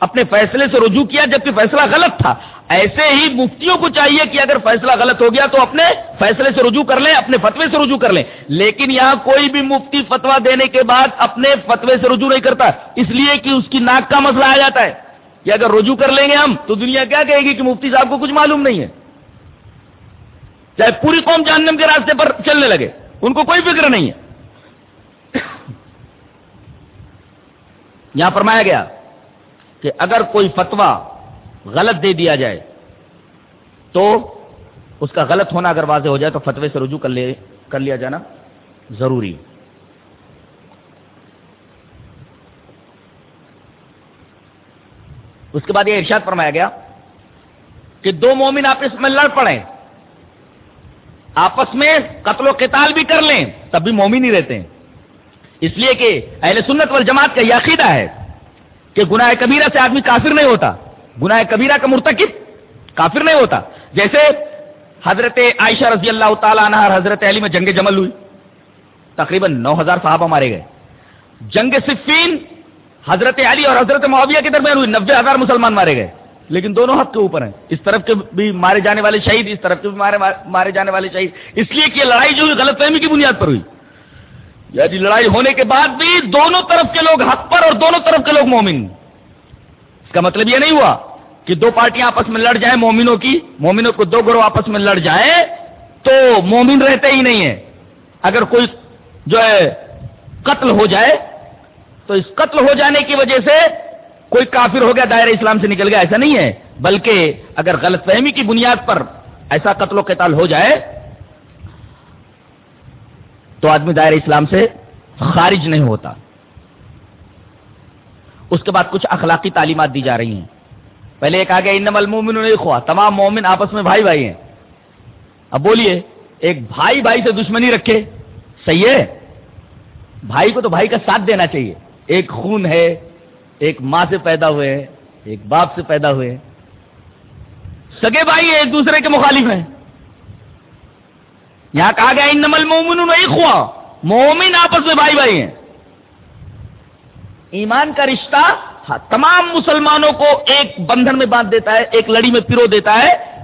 اپنے فیصلے سے رجوع کیا، جبکہ فیصلہ غلط تھا۔ ایسے ہی مفتیوں کو چاہیے کہ اگر فیصلہ غلط ہو گیا تو اپنے فیصلے سے رجوع کر لیں، اپنے فتوے سے رجوع کر لیں۔ لیکن یہاں کوئی بھی مفتی فتوا دینے کے بعد اپنے فتوے سے رجوع نہیں کرتا۔ اس لیے کہ اس کی ناک کا مسئلہ آ جاتا ہے۔ کہ اگر رجوع کر لیں گے ہم تو دنیا کیا کہے گی کہ مفتی صاحب کو کچھ معلوم نہیں ہے۔ چاہے پوری قوم جہنم کے راستے پر چلنے لگے، ان کو کوئی فکر نہیں ہے۔ یہاں فرمایا گیا کہ اگر کوئی فتوا غلط دے دیا جائے تو اس کا غلط ہونا اگر واضح ہو جائے تو فتوے سے رجوع کر لے کر لیا جانا ضروری۔ اس کے بعد یہ ارشاد فرمایا گیا کہ دو مومن آپس میں لڑ پڑے آپس میں قتل و قتال بھی کر لیں، تب بھی مومن ہی رہتے ہیں۔ اس لیے کہ اہل سنت والجماعت کا یہ عقیدہ ہے کہ گناہ کبیرہ سے آدمی کافر نہیں ہوتا۔ گناہ کبیرہ کا مرتکب کافر نہیں ہوتا۔ جیسے حضرت عائشہ رضی اللہ تعالیٰ عنہ حضرت علی میں جنگ جمل ہوئی۔ تقریباً نو ہزار صحابہ مارے گئے۔ جنگ صفین حضرت علی اور حضرت معاویہ کے درمیان ہوئی۔ نبے ہزار مسلمان مارے گئے۔ لیکن دونوں حق کے اوپر ہیں۔ اس طرف کے بھی مارے جانے والے شہید، اس طرف کے بھی مارے جانے والے شہید۔ اس لیے کہ لڑائی جو غلط فہمی کی بنیاد پر ہوئی۔ یعنی لڑائی ہونے کے بعد بھی دونوں طرف کے لوگ حق پر اور دونوں طرف کے لوگ مومن۔ اس کا مطلب یہ نہیں ہوا کہ دو پارٹیاں آپس میں لڑ جائیں مومنوں کی، مومنوں کو دو گروہ آپس میں لڑ جائیں تو مومن رہتے ہی نہیں ہے اگر کوئی جو ہے قتل ہو جائے، تو اس قتل ہو جانے کی وجہ سے کوئی کافر ہو گیا، دائرہ اسلام سے نکل گیا، ایسا نہیں ہے۔ بلکہ اگر غلط فہمی کی بنیاد پر ایسا قتل و قتال ہو جائے، تو آدمی دائر اسلام سے خارج نہیں ہوتا۔ اس کے بعد کچھ اخلاقی تعلیمات دی جا رہی ہیں۔ پہلے ایک آگے ان المومن خواہ تمام مومن آپس میں بھائی بھائی ہیں۔ اب بولیے، ایک بھائی بھائی سے دشمنی رکھے، صحیح ہے؟ بھائی کو تو بھائی کا ساتھ دینا چاہیے۔ ایک خون ہے، ایک ماں سے پیدا ہوئے ہیں، ایک باپ سے پیدا ہوئے سگے بھائی ایک دوسرے کے مخالف ہیں۔ یہاں کہا گیا ان نمل مومن خواہ مومن آپس میں بھائی بھائی ہیں۔ ایمان کا رشتہ ہاں، تمام مسلمانوں کو ایک بندھن میں باندھ دیتا ہے ایک لڑی میں پرو دیتا ہے۔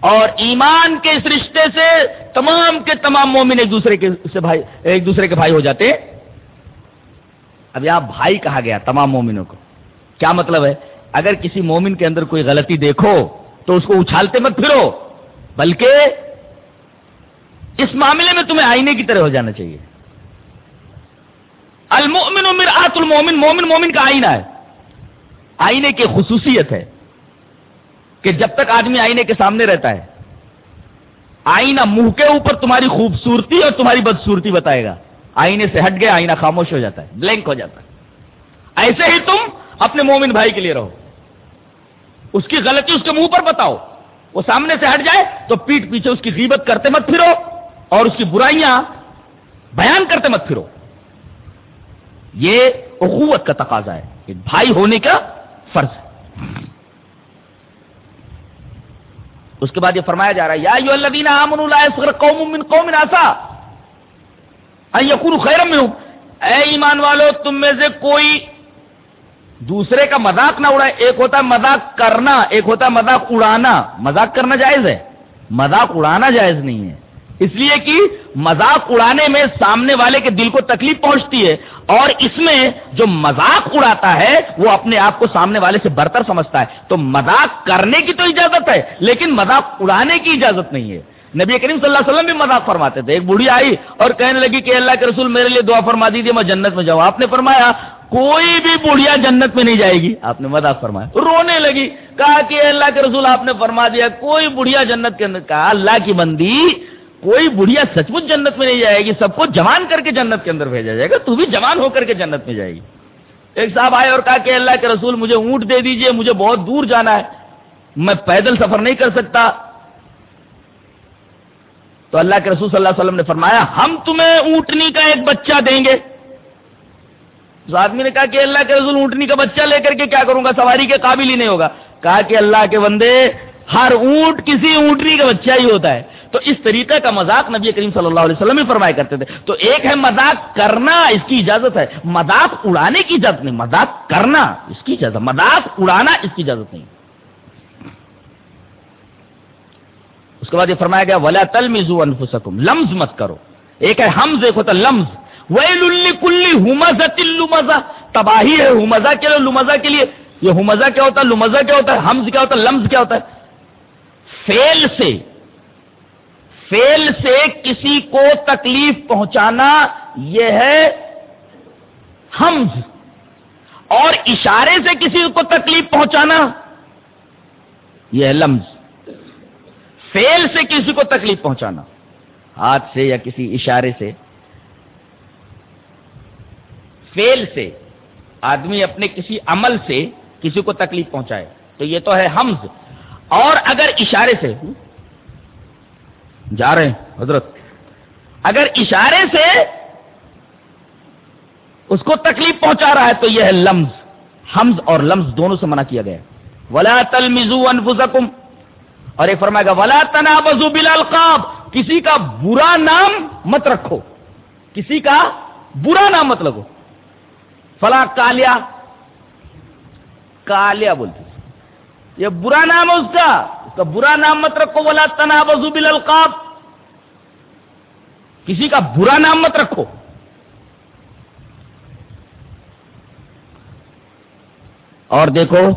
اور ایمان کے اس رشتے سے تمام کے تمام مومن ایک دوسرے کے سے بھائی ایک دوسرے کے بھائی ہو جاتے۔ اب یہاں بھائی کہا گیا تمام مومنوں کو۔ کیا مطلب ہے؟ اگر کسی مومن کے اندر کوئی غلطی دیکھو تو اس کو اچھالتے مت پھرو بلکہ اس معاملے میں تمہیں آئینے کی طرح ہو جانا چاہیے۔ المومن مرآت المومن مومن مومن کا آئینہ ہے۔ آئینے کی خصوصیت ہے کہ جب تک آدمی آئینے کے سامنے رہتا ہے، آئینہ منہ کے اوپر تمہاری خوبصورتی اور تمہاری بدسورتی بتائے گا۔ آئینے سے ہٹ گیا آئینہ خاموش ہو جاتا ہے بلینک ہو جاتا ہے۔ ایسے ہی تم اپنے مومن بھائی کے لیے رہو۔ اس کی غلطی اس کے منہ پر بتاؤ۔ وہ سامنے سے ہٹ جائے تو پیٹ پیچھے اس کی غیبت کرتے مت پھرو اور اس کی برائیاں بیان کرتے مت پھرو۔ یہ اخوت کا تقاضا ہے۔ ایک بھائی ہونے کا فرض ہے۔ اس کے بعد یہ فرمایا جا رہا ہے، یا الذین آمنوا لا یسخر قوم من قوم عسى ان یکونوا خیرا منهم اے ایمان والو، تم میں سے کوئی دوسرے کا مذاق نہ اڑائے، ایک ہوتا ہے مذاق کرنا، ایک ہوتا ہے مذاق اڑانا۔ مذاق کرنا جائز ہے، مذاق اڑانا جائز نہیں ہے۔ اس لیے کہ مذاق اڑانے میں سامنے والے کے دل کو تکلیف پہنچتی ہے اور اس میں جو مذاق اڑاتا ہے وہ اپنے آپ کو سامنے والے سے برتر سمجھتا ہے۔ تو مذاق کرنے کی تو اجازت ہے، لیکن مذاق اڑانے کی اجازت نہیں ہے۔ نبی کریم صلی اللہ علیہ وسلم بھی مذاق فرماتے تھے۔ ایک بوڑھی آئی اور کہنے لگی کہ اللہ کے رسول میرے لیے دعا فرما دیجیے میں جنت میں جاؤں۔ آپ نے فرمایا، کوئی بھی بڑھیا جنت میں نہیں جائے گی۔ آپ نے مذاق فرمایا۔ رونے لگی، کہا کہ اللہ کے رسول آپ نے فرما دیا، کوئی بڑھیا جنت کے اندر، کہا اللہ کی بندی کوئی بڑھیا سچ مچ جنت میں نہیں جائے گی، سب کو جوان کر کے جنت کے اندر بھیجا جائے گا، تو بھی جوان ہو کر کے جنت میں جائے گی۔ ایک صاحب آئے اور کہا کہ اللہ کے رسول مجھے اونٹ دے دیجیے، مجھے بہت دور جانا ہے، میں پیدل سفر نہیں کر سکتا۔ تو اللہ کے رسول صلی اللہ علیہ وسلم نے فرمایا، ہم تمہیں اونٹنی کا ایک بچہ دیں گے۔ اس آدمی نے کہا کہ اللہ کے رسول اونٹنی کا بچہ لے کر کے کیا کروں گا؟ سواری کے قابل ہی نہیں ہوگا۔ کہا کہ اللہ کے بندے ہر اونٹ کسی اونٹنی کا بچہ ہی ہوتا ہے۔ تو اس طریقے کا مذاق نبی کریم صلی اللہ علیہ وسلم ہی فرمایا کرتے تھے۔ تو ایک ہے مذاق کرنا، اس کی اجازت ہے۔ مذاق اڑانے کی اجازت نہیں، مذاق کرنا، اس کی اجازت۔ مذاق اڑانا، اس کی اجازت نہیں۔ اس کے بعد یہ فرمایا گیا، ولا تل مزو انفسکم لمز مت کرو۔ ایک ہے حمز ایک ہوتا لمز۔ ویل کلی ہومزا لمزا تباہی ہے ہومزا کے لیے لمزا کے لیے۔ یہ ہومزا کیا ہوتا ہے؟ لمزا کیا ہوتا ہے؟ حمز کیا ہوتا ہے؟ لمز کیا ہوتا ہے؟ فیل سے فیل سے کسی کو تکلیف پہنچانا یہ ہے حمز، اور اشارے سے کسی کو تکلیف پہنچانا یہ ہے لمز۔ فیل سے کسی کو تکلیف پہنچانا، ہاتھ سے یا کسی اشارے سے۔ فیل سے، آدمی اپنے کسی عمل سے کسی کو تکلیف پہنچائے، تو یہ تو ہے حمز۔ اور اگر اشارے سے جا رہے ہیں، حضرت، اگر اشارے سے اس کو تکلیف پہنچا رہا ہے تو یہ ہے لمز، حمز اور لمز دونوں سے منع کیا گیا۔ ولا تل مزو انفسکم اور یہ فرمائے گا ولا تنا بزو بالالقاب کسی کا برا نام مت رکھو۔ کسی کا برا نام مت لگو۔ فلاں کالیا۔ کالیا بولتے یہ برا نام ہے اس کا۔ اس کا برا نام مت رکھو، ولا تنا بالالقاب کسی کا برا نام مت رکھو۔ اور دیکھو،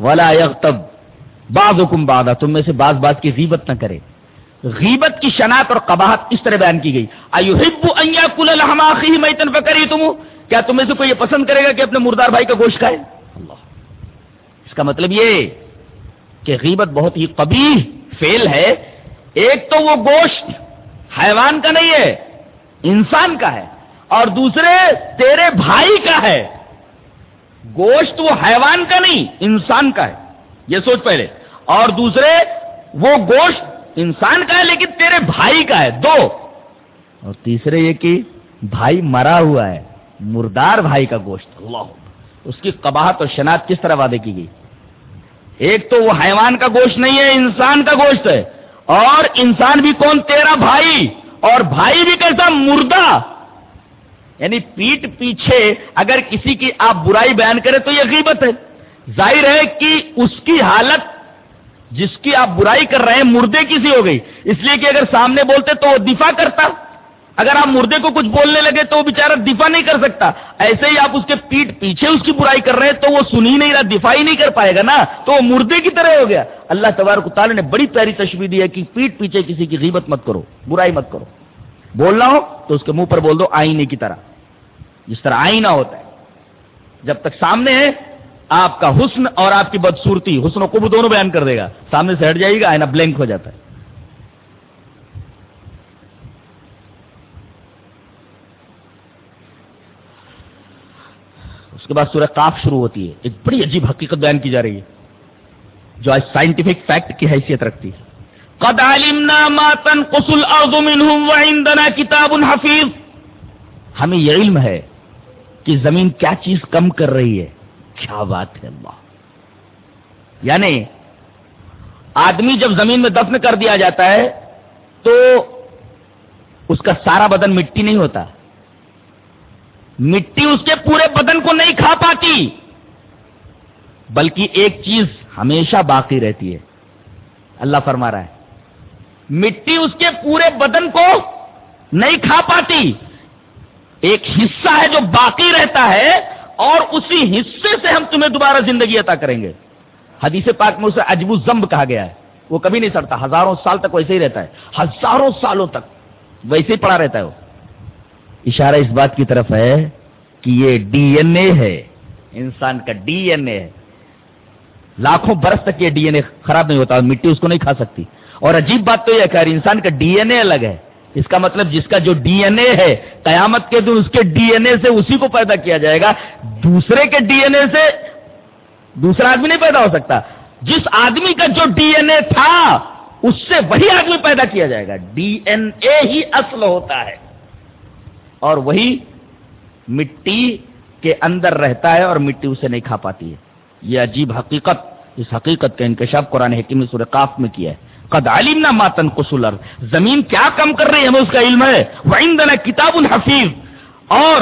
ولا یغتب بعض حکم بادہ تم میں سے بعض بات کی غیبت نہ کرے۔ غیبت کی شناخت اور قباحت اس طرح بیان کی گئی۔ ایوہب کل الحماخی میتن فکری تم کیا تم میں سے کوئی یہ پسند کرے گا کہ اپنے مردار بھائی کا گوشت کھائے؟ اللہ۔ کا مطلب یہ کہ غیبت بہت ہی قبیح فیل ہے۔ ایک تو وہ گوشت حیوان کا نہیں ہے، انسان کا ہے۔ اور دوسرے تیرے بھائی کا ہے۔ گوشت وہ حیوان کا نہیں، انسان کا ہے۔ یہ سوچ پہلے۔ اور دوسرے وہ گوشت انسان کا ہے، لیکن تیرے بھائی کا ہے۔ دو۔ اور تیسرے یہ کہ بھائی مرا ہوا ہے، مردار بھائی کا گوشت۔ اللہ۔ اس کی قباحت اور شناخت کس طرح وعدے کی گئی؟ ایک تو وہ حیوان کا گوشت نہیں ہے، انسان کا گوشت ہے۔ اور انسان بھی کون؟ تیرا بھائی۔ اور بھائی بھی کیسا؟ مردہ۔ یعنی پیٹ پیچھے اگر کسی کی آپ برائی بیان کریں تو یہ غیبت ہے۔ ظاہر ہے کہ اس کی حالت جس کی آپ برائی کر رہے ہیں، مردے کسی ہو گئی۔ اس لیے کہ اگر سامنے بولتے تو وہ دفاع کرتا۔ اگر آپ مردے کو کچھ بولنے لگے تو وہ بےچارا دفاع نہیں کر سکتا۔ ایسے ہی آپ اس کے پیٹ پیچھے اس کی برائی کر رہے ہیں تو وہ سن ہی نہیں رہا، دفاع ہی نہیں کر پائے گا نا۔ تو وہ مردے کی طرح ہو گیا۔ اللہ تبارک تعالیٰ نے بڑی پیاری تشویح دی ہے کہ پیٹ پیچھے کسی کی غیبت مت کرو، برائی مت کرو۔ بولنا ہو تو اس کے منہ پر بول دو آئینے کی طرح۔ جس طرح آئینہ ہوتا ہے۔ جب تک سامنے ہے، آپ کا حسن اور آپ کی بدسورتی حسن و قبو دونوں بیان کر دے گا۔ سامنے سے ہٹ جائے گا، آئینہ بلینک ہو جاتا ہے۔ اس کے بعد سورہ قاف شروع ہوتی ہے۔ ایک بڑی عجیب حقیقت بیان کی جا رہی ہے، جو آج سائنٹیفک فیکٹ کی حیثیت رکھتی ہے۔ قد علمنا ما تنقص الارض منهم وعندنا کتاب حفیظ ہمیں یہ علم ہے کہ زمین کیا چیز کم کر رہی ہے۔ کیا بات ہے اللہ۔ یعنی آدمی جب زمین میں دفن کر دیا جاتا ہے تو اس کا سارا بدن مٹی نہیں ہوتا۔ مٹی اس کے پورے بدن کو نہیں کھا پاتی۔ بلکہ ایک چیز ہمیشہ باقی رہتی ہے۔ اللہ فرما رہا ہے۔ مٹی اس کے پورے بدن کو نہیں کھا پاتی۔ ایک حصہ ہے جو باقی رہتا ہے اور اسی حصے سے ہم تمہیں دوبارہ زندگی عطا کریں گے۔ حدیث پاک میں اسے اجبو زمب کہا گیا ہے۔ وہ کبھی نہیں سڑتا۔ ہزاروں سال تک ویسے ہی رہتا ہے۔ ہزاروں سالوں تک ویسے ہی پڑا رہتا ہے وہ۔ اشارہ اس بات کی طرف ہے کہ یہ ڈی این اے ہے، انسان کا ڈی این اے ہے۔ لاکھوں برس تک یہ ڈی این اے خراب نہیں ہوتا مٹی اس کو نہیں کھا سکتی۔ اور عجیب بات تو یہ کہ انسان کا ڈی این اے الگ ہے۔ اس کا مطلب جس کا جو ڈی این اے ہے، قیامت کے دن اس کے ڈی این اے سے اسی کو پیدا کیا جائے گا۔ دوسرے کے ڈی این اے سے دوسرا آدمی نہیں پیدا ہو سکتا۔ جس آدمی کا جو ڈی این اے تھا، اس سے وہی آدمی پیدا کیا جائے گا۔ ڈی این اے ہی اصل ہوتا ہے۔ اور وہی مٹی کے اندر رہتا ہے اور مٹی اسے نہیں کھا پاتی ہے۔ یہ عجیب حقیقت، اس حقیقت کا انکشاف قرآن حکیم سورہ قاف میں کیا ہے۔ قد علمنا ما تنقص الارض۔ زمین کیا کم کر رہی ہے، ہمیں اس کا علم ہے۔ وعندنا کتاب الحفیظ اور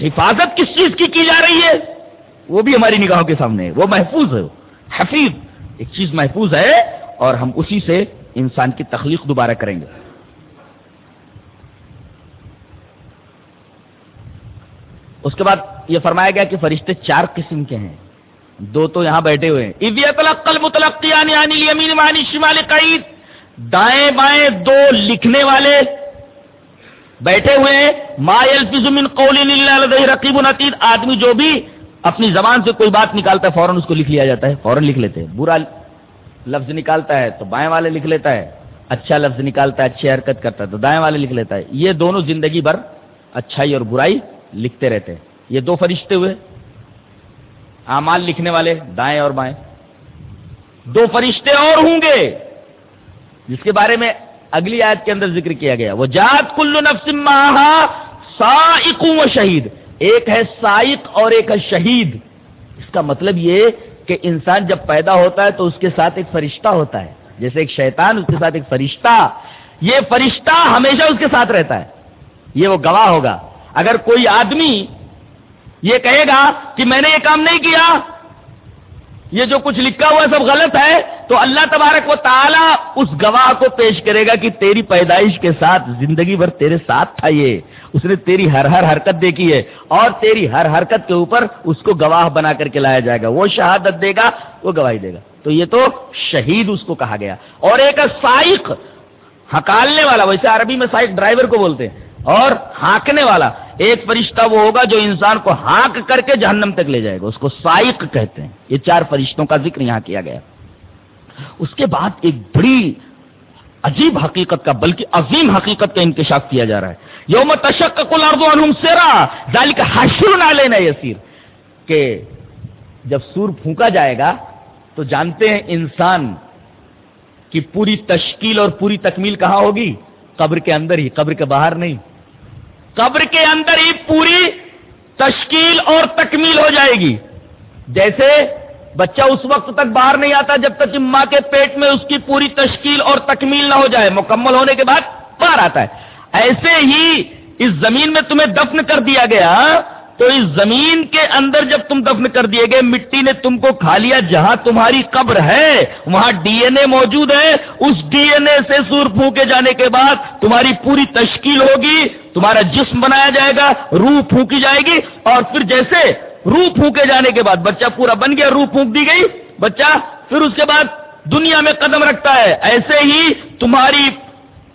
حفاظت کس چیز کی کی جا رہی ہے؟ وہ بھی ہماری نگاہوں کے سامنے ہے۔ وہ محفوظ ہے۔ حفیظ، ایک چیز محفوظ ہے اور ہم اسی سے انسان کی تخلیق دوبارہ کریں گے۔ اس کے بعد یہ فرمایا گیا کہ فرشتے چار قسم کے ہیں۔ دو تو یہاں بیٹھے ہوئے ہیں۔ دائیں بائیں دو لکھنے والے بیٹھے ہوئے ہیں۔ قول رقیب العتید آدمی جو بھی اپنی زبان سے کوئی بات نکالتا ہے، فوراً اس کو لکھ لیا جاتا ہے، فوراً لکھ لیتے ہیں۔ برا لفظ نکالتا ہے تو بائیں والے لکھ لیتا ہے اچھا لفظ نکالتا ہے، اچھی حرکت کرتا ہے تو دائیں والے لکھ لیتا ہے۔ یہ دونوں زندگی بھر اچھائی اور برائی لکھتے رہتے ہیں۔ یہ دو فرشتے ہوئے، اعمال لکھنے والے دائیں اور بائیں۔ دو فرشتے اور ہوں گے، جس کے بارے میں اگلی آیت کے اندر ذکر کیا گیا۔ وہ جات کلو سائق و شہید۔ ایک ہے سائق اور ایک ہے شہید۔ اس کا مطلب یہ کہ انسان جب پیدا ہوتا ہے تو اس کے ساتھ ایک فرشتہ ہوتا ہے۔ جیسے ایک شیطان، اس کے ساتھ ایک فرشتہ۔ یہ فرشتہ ہمیشہ اس کے ساتھ رہتا ہے۔ یہ وہ گواہ ہوگا۔ اگر کوئی آدمی یہ کہے گا کہ میں نے یہ کام نہیں کیا، یہ جو کچھ لکھا ہوا سب غلط ہے، تو اللہ تبارک و تعالیٰ اس گواہ کو پیش کرے گا کہ تیری پیدائش کے ساتھ زندگی بھر تیرے ساتھ تھا یہ۔ اس نے تیری ہر ہر حرکت دیکھی ہے اور تیری ہر حرکت کے اوپر اس کو گواہ بنا کر کے لایا جائے گا۔ وہ شہادت دے گا، وہ گواہی دے گا۔ تو یہ تو شہید اس کو کہا گیا۔ اور ایک سائق ہکالنے والا ویسے عربی میں سائق ڈرائیور کو بولتے ہیں۔ اور ہانکنے والا، ایک فرشتہ وہ ہوگا جو انسان کو ہانک کر کے جہنم تک لے جائے گا، اس کو سائق کہتے ہیں۔ یہ چار فرشتوں کا ذکر یہاں کیا گیا۔ اس کے بعد ایک بڑی عجیب حقیقت کا، بلکہ عظیم حقیقت کا انکشاف کیا جا رہا ہے۔ یوم تشک سیرا ذالک حشر نہ لینا یسیر۔ کہ جب سور پھونکا جائے گا، تو جانتے ہیں انسان کی پوری تشکیل اور پوری تکمیل کہاں ہوگی؟ قبر کے اندر ہی، قبر کے باہر نہیں۔ قبر کے اندر ہی پوری تشکیل اور تکمیل ہو جائے گی۔ جیسے بچہ اس وقت تک باہر نہیں آتا جب تک ماں کے پیٹ میں اس کی پوری تشکیل اور تکمیل نہ ہو جائے، مکمل ہونے کے بعد باہر آتا ہے۔ ایسے ہی اس زمین میں تمہیں دفن کر دیا گیا تو اس زمین کے اندر جب تم دفن کر دیے گئے، مٹی نے تم کو کھا لیا، جہاں تمہاری قبر ہے، وہاں ڈی این اے موجود ہے۔ اس ڈی این اے سے سور پھونکے جانے کے بعد تمہاری پوری تشکیل ہوگی، تمہارا جسم بنایا جائے گا، روح پھونکی جائے گی۔ اور پھر جیسے روح پھونکے جانے کے بعد بچہ پورا بن گیا، روح پھونک دی گئی۔ بچہ پھر اس کے بعد دنیا میں قدم رکھتا ہے۔ ایسے ہی تمہاری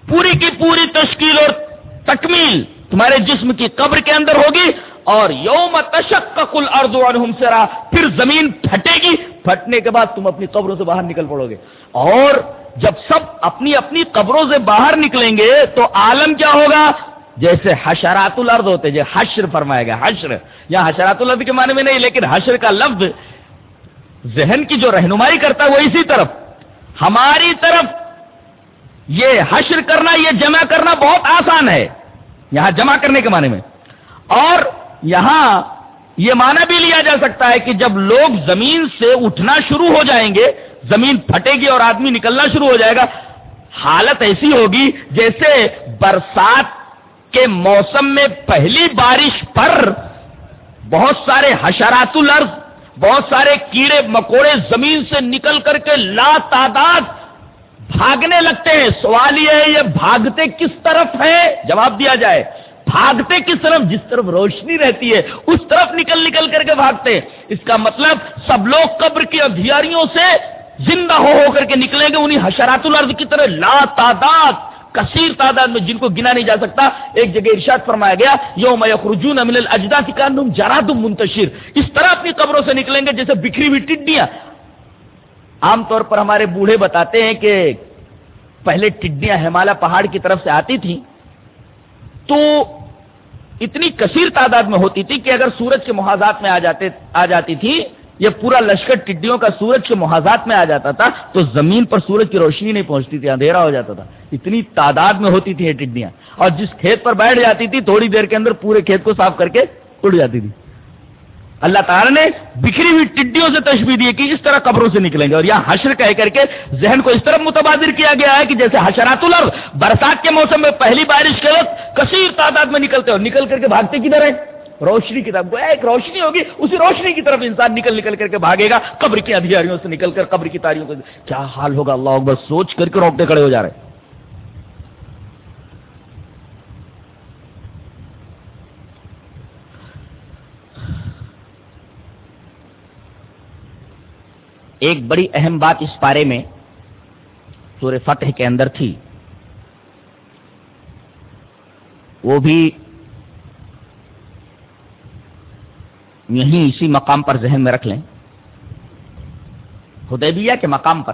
پوری کی پوری تشکیل اور تکمیل تمہارے جسم کی قبر کے اندر ہوگی۔ اور یوم تشک کا کل سرا، پھر زمین پھٹے گی۔ پھٹنے کے بعد تم اپنی قبروں سے باہر نکل پڑو گے۔ اور جب سب اپنی اپنی قبروں سے باہر نکلیں گے تو عالم کیا ہوگا؟ جیسے حشرات الارض ہوتے جیسے حشر فرمایا گیا، حشر۔ یا حشرات الارض کے معنی میں نہیں، لیکن حشر کا لفظ ذہن کی جو رہنمائی کرتا ہے وہ اسی طرف۔ ہماری طرف یہ حشر کرنا، یہ جمع کرنا بہت آسان ہے۔ یہاں جمع کرنے کے معنی میں۔ اور یہاں یہ مانا بھی لیا جا سکتا ہے کہ جب لوگ زمین سے اٹھنا شروع ہو جائیں گے، زمین پھٹے گی اور آدمی نکلنا شروع ہو جائے گا، حالت ایسی ہوگی جیسے برسات کے موسم میں پہلی بارش پر بہت سارے حشرات الارض، بہت سارے کیڑے مکوڑے زمین سے نکل کر کے لا تعداد بھاگنے لگتے ہیں۔ سوال یہ ہے، یہ بھاگتے کس طرف ہے جواب دیا جائے۔ بھاگتے کس طرف؟ جس طرف روشنی رہتی ہے، اس طرف نکل نکل کر کے بھاگتے اس کا مطلب سب لوگ قبر کی ادھیاریوں سے زندہ ہو ہو کر کے نکلیں گے، انہیں حشرات الارض کی طرح لا تعداد، کثیر تعداد میں جن کو گنا نہیں جا سکتا۔ ایک جگہ ارشاد فرمایا گیا، یوم یخرجون من الاجداث کانهم جراد منتشر۔ اس طرح اپنی قبروں سے نکلیں گے جیسے بکھری ہوئی ٹڈیاں۔ عام طور پر ہمارے بوڑھے بتاتے ہیں کہ پہلے ٹڈیاں ہمالیہ پہاڑ کی طرف سے آتی تھیں، تو اتنی کثیر تعداد میں ہوتی تھی کہ اگر سورج کے محاذات میں آ جاتے آ جاتی تھی یہ پورا لشکر ٹڈیوں کا سورج کے محاذات میں آ جاتا تھا، تو زمین پر سورج کی روشنی نہیں پہنچتی تھی، اندھیرا ہو جاتا تھا۔ اتنی تعداد میں ہوتی تھی یہ ٹڈیاں۔ اور جس کھیت پر بیٹھ جاتی تھی، تھوڑی دیر کے اندر پورے کھیت کو صاف کر کے اڑ جاتی تھی۔ اللہ تعالیٰ نے بکھری ہوئی ٹڈیوں سے تشبیح دی کہ اس طرح قبروں سے نکلیں گے اور یہاں حشر کہہ کر کے ذہن کو اس طرح متبادر کیا گیا ہے کہ جیسے حشرات الر برسات کے موسم میں پہلی بارش کے وقت کثیر تعداد میں نکلتے اور نکل کر کے بھاگتے کدھر ہیں؟ روشنی کی طرف۔ ایک روشنی ہوگی، اسی روشنی کی طرف انسان نکل نکل کر کے بھاگے گا، قبر کی ادھیاریوں سے نکل کر، قبر کی تاریوں سے کیا حال ہوگا؟ اللہ اکبر، سوچ کر کے روکتے کھڑے ہو جا رہے ہیں۔ ایک بڑی اہم بات اس پارے میں سور فتح کے اندر تھی۔ وہ بھی یہیں اسی مقام پر ذہن میں رکھ لیں۔ خدیبیہ کے مقام پر۔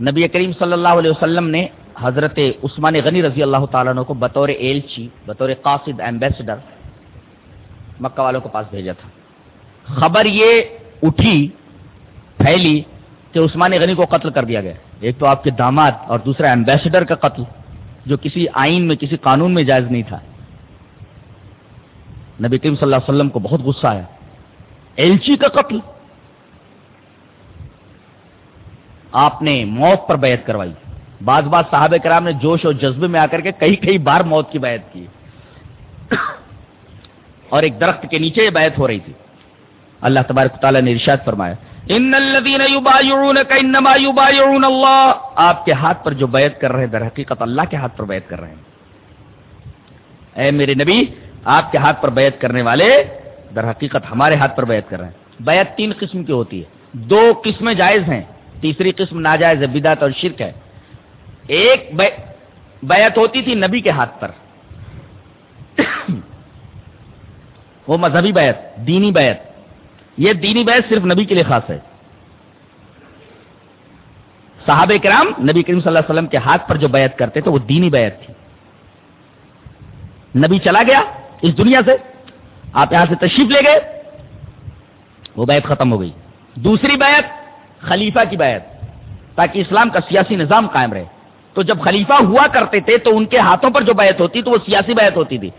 نبی کریم صلی اللہ علیہ وسلم نے حضرت عثمان غنی رضی اللہ تعالیٰ عنہ کو بطور ایلچی، بطور قاصد ایمبیسڈر مکہ والوں کو پاس بھیجا تھا۔ خبر یہ اٹھی، پھیلی کہ عثمان غنی کو قتل کر دیا گیا۔ ایک تو آپ کے داماد اور دوسرا ایمبیسڈر کا قتل، جو کسی آئین میں، کسی قانون میں جائز نہیں تھا۔ نبی کریم صلی اللہ علیہ وسلم کو بہت غصہ آیا۔ ایلچی کا قتل۔ آپ نے موت پر بیعت کروائی۔ بعض بعض صاحب کرام نے جوش اور جذبے میں آ کر کے کئی کئی بار موت کی بیعت کی۔ اور ایک درخت کے نیچے یہ بیعت ہو رہی تھی۔ اللہ تبارک تعالیٰ نے ارشاد فرمایا ان الذين يبايعونك انما يبايعون الله آپ کے ہاتھ پر جو بیعت کر رہے ہیں در حقیقت اللہ کے ہاتھ پر بیعت کر رہے ہیں۔ اے میرے نبی آپ کے ہاتھ پر بیعت کرنے والے در حقیقت ہمارے ہاتھ پر بیعت کر رہے ہیں۔ بیعت تین قسم کی ہوتی ہے۔ دو قسمیں جائز ہیں تیسری قسم ناجائز ہے بدعت اور شرک ہے۔ ایک بیعت ہوتی تھی نبی کے ہاتھ پر۔ وہ مذہبی بیعت دینی بیعت۔ یہ دینی بیعت صرف نبی کے لیے خاص ہے۔ صحابہ کرام نبی کریم صلی اللہ علیہ وسلم کے ہاتھ پر جو بیعت کرتے تھے وہ دینی بیعت تھی۔ نبی چلا گیا اس دنیا سے، آپ یہاں سے تشریف لے گئے، وہ بیعت ختم ہو گئی۔ دوسری بیعت خلیفہ کی بیعت، تاکہ اسلام کا سیاسی نظام قائم رہے۔ تو جب خلیفہ ہوا کرتے تھے تو ان کے ہاتھوں پر جو بیعت ہوتی تو وہ سیاسی بیعت ہوتی تھی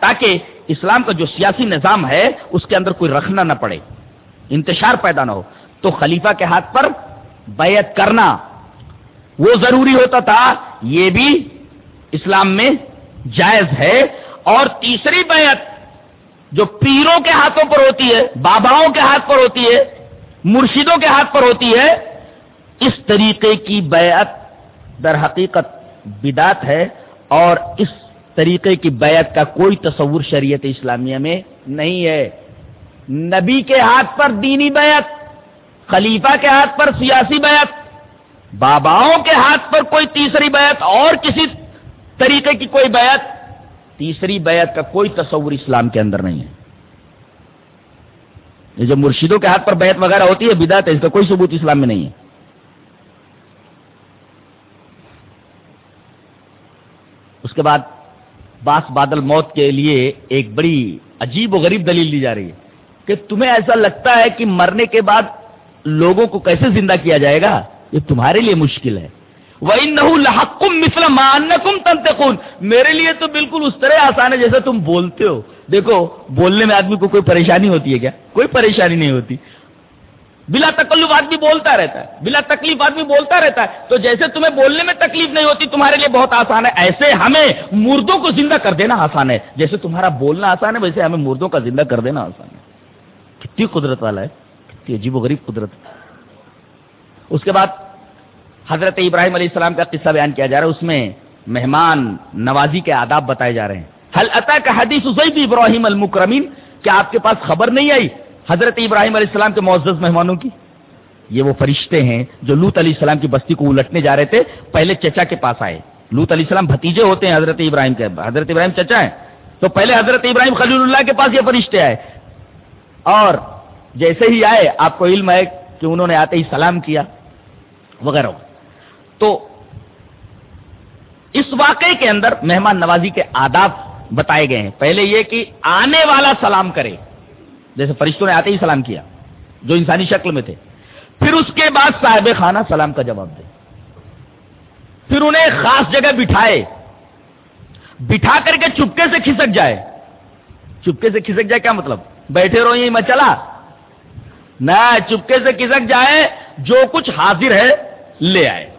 تاکہ اسلام کا جو سیاسی نظام ہے، اس کے اندر کوئی رکھنا نہ پڑے۔ انتشار پیدا نہ ہو۔ تو خلیفہ کے ہاتھ پر بیعت کرنا وہ ضروری ہوتا تھا۔ یہ بھی اسلام میں جائز ہے۔ اور تیسری بیعت جو پیروں کے ہاتھوں پر ہوتی ہے، باباؤں کے ہاتھ پر ہوتی ہے، مرشدوں کے ہاتھ پر ہوتی ہے، اس طریقے کی بیعت در حقیقت بدات ہے۔ اور اس طریقے کی بیعت کا کوئی تصور شریعت اسلامیہ میں نہیں ہے۔ نبی کے ہاتھ پر دینی بیعت، خلیفہ کے ہاتھ پر سیاسی بیعت، باباؤں کے ہاتھ پر کوئی تیسری بیعت اور کسی طریقے کی کوئی بیعت، تیسری بیعت کا کوئی تصور اسلام کے اندر نہیں ہے۔ یہ جو مرشدوں کے ہاتھ پر بیعت وغیرہ ہوتی ہے، بدعت ہے، اس کا کوئی ثبوت اسلام میں نہیں ہے۔ اس کے بعد باس بادل موت کے لیے ایک بڑی عجیب و غریب دلیل دی جا رہی ہے کہ تمہیں ایسا لگتا ہے کہ مرنے کے بعد لوگوں کو کیسے زندہ کیا جائے گا؟ یہ تمہارے لیے مشکل ہے۔ میرے لیے تو بالکل اس طرح آسان ہے جیسے تم بولتے ہو۔ دیکھو، بولنے میں آدمی کو کوئی پریشانی ہوتی ہے کیا؟ کوئی پریشانی نہیں ہوتی۔ بلا تکلف آدمی بولتا رہتا ہے، بلا تکلیف آدمی بولتا رہتا ہے۔ تو جیسے تمہیں بولنے میں تکلیف نہیں ہوتی، تمہارے لیے بہت آسان ہے۔ ایسے ہمیں مردوں کو زندہ کر دینا آسان ہے۔ جیسے تمہارا بولنا آسان ہے، ویسے ہمیں مردوں کا زندہ کر دینا آسان ہے۔ کتنی قدرت والا ہے، کتنی عجیب و غریب قدرت۔ اس کے بعد حضرت ابراہیم علیہ السلام کا قصہ بیان کیا جا رہا ہے۔ اس میں مہمان نوازی کے آداب بتائے جا رہے ہیں۔ حل عطا کا حدیث ابراہیم المکرمین؟ کیا آپ کے پاس خبر نہیں آئی؟ حضرت ابراہیم علیہ السلام کے معزز مہمانوں کی؟ یہ وہ فرشتے ہیں جو لوت علیہ السلام کی بستی کو الٹنے جا رہے تھے، پہلے چچا کے پاس آئے۔ لوت علیہ السلام بھتیجے ہوتے ہیں، حضرت ابراہیم کے۔ حضرت ابراہیم چچا ہیں۔ تو پہلے حضرت ابراہیم خلیل اللہ کے پاس یہ فرشتے آئے۔ اور جیسے ہی آئے، آپ کو علم ہے کہ انہوں نے آتے ہی سلام کیا، وغیرہ۔ تو اس واقعے کے اندر مہمان نوازی کے آداب بتائے گئے ہیں۔ پہلے یہ کہ آنے والا سلام کرے۔ جیسے فرشتوں نے آتے ہی سلام کیا، جو انسانی شکل میں تھے۔ پھر اس کے بعد صاحب خانہ سلام کا جواب دے۔ پھر انہیں خاص جگہ بٹھائے۔ بٹھا کر کے چپکے سے کھسک جائے۔ چپکے سے کھسک جائے کیا مطلب؟ بیٹھے رہو یہ میں چلا۔ نہ چپکے سے کھسک جائے، جو کچھ حاضر ہے لے آئے۔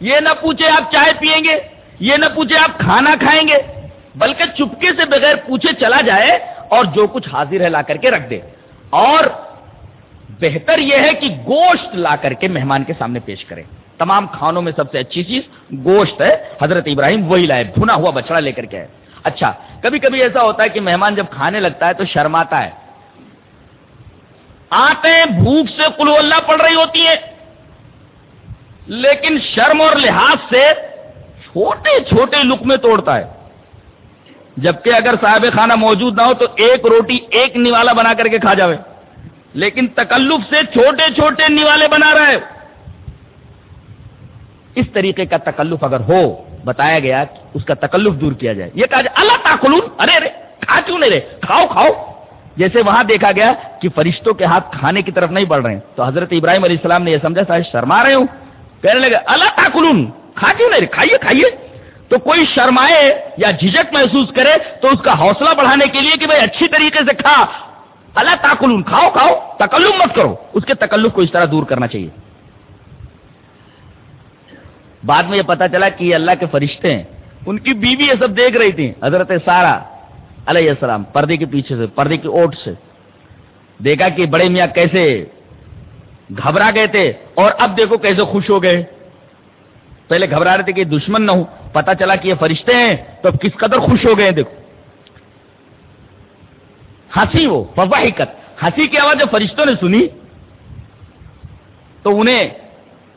یہ نہ پوچھے آپ چائے پیئیں گے، یہ نہ پوچھے آپ کھانا کھائیں گے، بلکہ چپکے سے بغیر پوچھے چلا جائے۔ اور جو کچھ حاضر ہے لا کر کے رکھ دے۔ اور بہتر یہ ہے کہ گوشت لا کر کے مہمان کے سامنے پیش کرے۔ تمام کھانوں میں سب سے اچھی چیز گوشت ہے۔ حضرت ابراہیم وہی لائے، بھنا ہوا بچڑا لے کر کے اچھا کبھی کبھی ایسا ہوتا ہے کہ مہمان جب کھانے لگتا ہے تو شرماتا ہے۔ آتے بھوک سے کلو اللہ پڑ رہی ہوتی ہے لیکن شرم اور لحاظ سے چھوٹے چھوٹے لک میں توڑتا ہے۔ جبکہ اگر صاحب خانہ موجود نہ ہو تو ایک روٹی ایک نیوالا بنا کر کے کھا جاوے۔ لیکن تکلف سے چھوٹے چھوٹے نیوالے بنا رہا ہے۔ اس طریقے کا تکلف اگر ہو، بتایا گیا اس کا تکلف دور کیا جائے۔ یہ کہا جائے، اللہ تاکلون، ارے ارے، کھا کیوں نہیں رہے؟ کھاؤ کھاؤ۔ جیسے وہاں دیکھا گیا کہ فرشتوں کے ہاتھ کھانے کی طرف نہیں بڑھ رہے ہیں۔ تو حضرت ابراہیم علیہ السلام نے یہ سمجھا شرما رہے ہوں کہنے لگے، اللہ تاکلون، کھا کیوں نہیں رہے؟ کھائیے کھائیے۔ تو کوئی شرمائے یا جھجک محسوس کرے تو اس کا حوصلہ بڑھانے کے لیے کہ بھائی اچھی طریقے سے کھا۔ اللہ تاکلون، کھاؤ کھاؤ، تکلم مت کرو۔ اس کے تکلف کو اس طرح دور کرنا چاہیے۔ بعد میں یہ پتا چلا کہ یہ اللہ کے فرشتے ہیں۔ ان کی بیوی یہ سب دیکھ رہی تھی حضرت سارا علیہ السلام، پردے کے پیچھے سے، پردے کی اوٹ سے۔ دیکھا کہ بڑے میاں کیسے گھبرا گئے تھے اور اب دیکھو کیسے خوش ہو گئے۔ پہلے گھبرا رہے تھے کہ دشمن نہ ہو پتا چلا کہ یہ فرشتے ہیں، تو اب کس قدر خوش ہو گئے دیکھو۔ ہنسی وہ فواحقت ہنسی کی آواز جب فرشتوں نے سنی، تو انہیں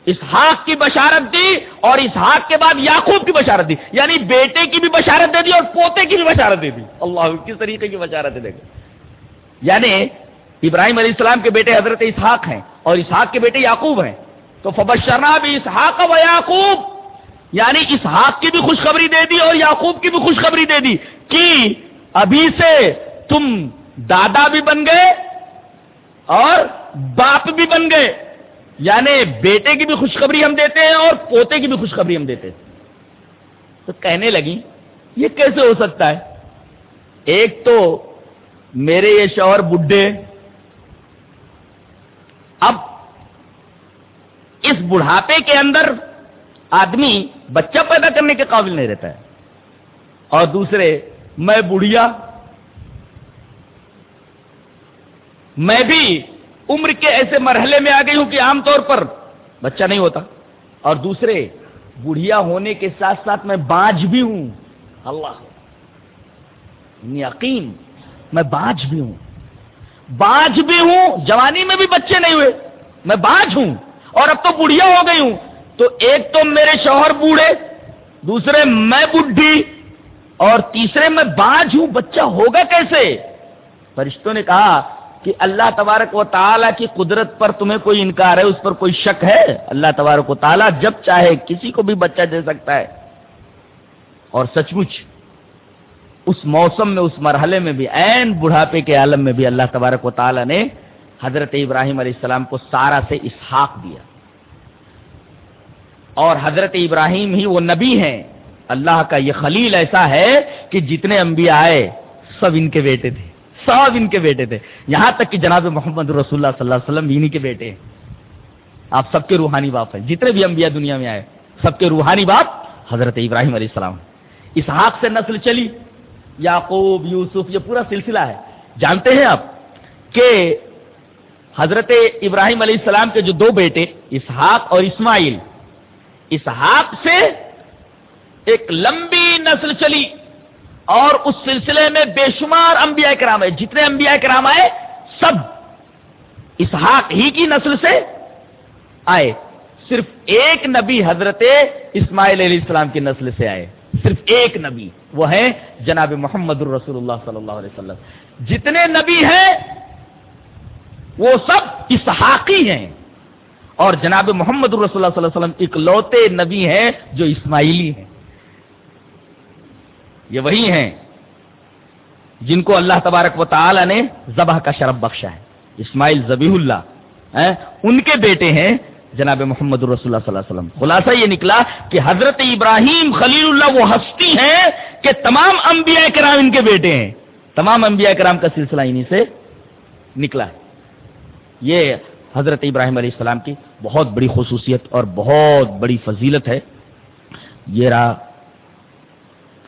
اسحاق کی بشارت دی اور اسحاق کے بعد یاقوب کی بشارت دی یعنی بیٹے کی بھی بشارت دے دی اور پوتے کی بھی بشارت دے دی۔ اللہ، کس طریقے کی بشارت دے گی یعنی ابراہیم علیہ السلام کے بیٹے حضرت اسحاق ہیں اور اسحاق کے بیٹے یعقوب ہیں۔ تو فبشرنا بھی اسحاق و یعقوب یعنی اسحاق کی بھی خوشخبری دے دی اور یعقوب کی بھی خوشخبری دے دی کہ ابھی سے تم دادا بھی بن گئے اور باپ بھی بن گئے یعنی بیٹے کی بھی خوشخبری ہم دیتے ہیں اور پوتے کی بھی خوشخبری ہم دیتے ہیں۔ تو کہنے لگی یہ کیسے ہو سکتا ہے؟ ایک تو میرے یہ شوہر بڈھے، اب اس بڑھاپے کے اندر آدمی بچہ پیدا کرنے کے قابل نہیں رہتا ہے۔ اور دوسرے، میں بڑھیا، میں بھی عمر کے ایسے مرحلے میں آ گئی ہوں کہ عام طور پر بچہ نہیں ہوتا۔ اور دوسرے، بڑھیا ہونے کے ساتھ ساتھ میں باج بھی ہوں۔ اللہ یعنی یقین، میں باج بھی ہوں۔ باج بھی ہوں، جوانی میں بھی بچے نہیں ہوئے، میں باج ہوں۔ اور اب تو بڑھیا ہو گئی ہوں۔ تو ایک تو میرے شوہر بوڑھے، دوسرے میں بڈھی، اور تیسرے میں باج ہوں۔ بچہ ہوگا کیسے؟ فرشتوں نے کہا کہ اللہ تبارک و تعالیٰ کی قدرت پر تمہیں کوئی انکار ہے، اس پر کوئی شک ہے؟ اللہ تبارک و تعالیٰ جب چاہے کسی کو بھی بچہ دے سکتا ہے۔ اور سچ مچ اس موسم میں، اس مرحلے میں بھی این بڑھاپے کے عالم میں بھی اللہ تبارک و تعالیٰ نے حضرت ابراہیم علیہ السلام کو سارا سے اسحاق دیا۔ اور حضرت ابراہیم ہی وہ نبی ہیں۔ اللہ کا یہ خلیل ایسا ہے کہ جتنے انبیاء آئے، سب ان کے بیٹے تھے۔ سب ان کے بیٹے تھے۔ یہاں تک کہ جناب محمد رسول اللہ صلی اللہ علیہ وسلم انہی کے بیٹے ہیں۔ آپ سب کے روحانی باپ ہیں۔ جتنے بھی انبیاء دنیا میں آئے، سب کے روحانی باپ حضرت ابراہیم علیہ السلام اس ہاتھ سے نسل چلی، یعقوب، یوسف، یہ پورا سلسلہ ہے۔ جانتے ہیں آپ کہ حضرت ابراہیم علیہ السلام کے جو دو بیٹے، اسحاق اور اسماعیل، اسحاق سے ایک لمبی نسل چلی اور اس سلسلے میں بے شمار انبیاء کرام آئے جتنے انبیاء کرام آئے، سب اسحاق ہی کی نسل سے آئے۔ صرف ایک نبی حضرت اسماعیل علیہ السلام کی نسل سے آئے۔ صرف ایک نبی، وہ ہے جناب محمد الرسول اللہ صلی اللہ علیہ وسلم۔ جتنے نبی ہیں وہ سب اسحاقی ہیں۔ اور جناب محمد الرسول اللہ صلی اللہ علیہ وسلم اکلوتے نبی ہیں جو اسماعیلی ہیں۔ یہ وہی ہیں جن کو اللہ تبارک و تعالی نے ذبح کا شرف بخشا ہے۔ اسماعیل زبیح اللہ ان کے بیٹے ہیں جناب محمد الرسول اللہ صلی اللہ علیہ وسلم۔ خلاصہ یہ نکلا کہ حضرت ابراہیم خلیل اللہ وہ ہستی ہیں کہ تمام انبیاء کرام ان کے بیٹے ہیں۔ تمام انبیاء کرام کا سلسلہ انہی سے نکلا ہے۔ یہ حضرت ابراہیم علیہ السلام کی بہت بڑی خصوصیت اور بہت بڑی فضیلت ہے۔ یہ رہا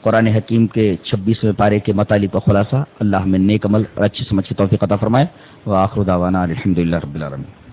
قرآن حکیم کے چھبیسویں پارے کے مطالب کا خلاصہ۔ اللہ میں نیک عمل اور اچھی سمجھ کی توفیق عطا فرمائے۔ و آخر داوانا الحمد للہ رب العالمین۔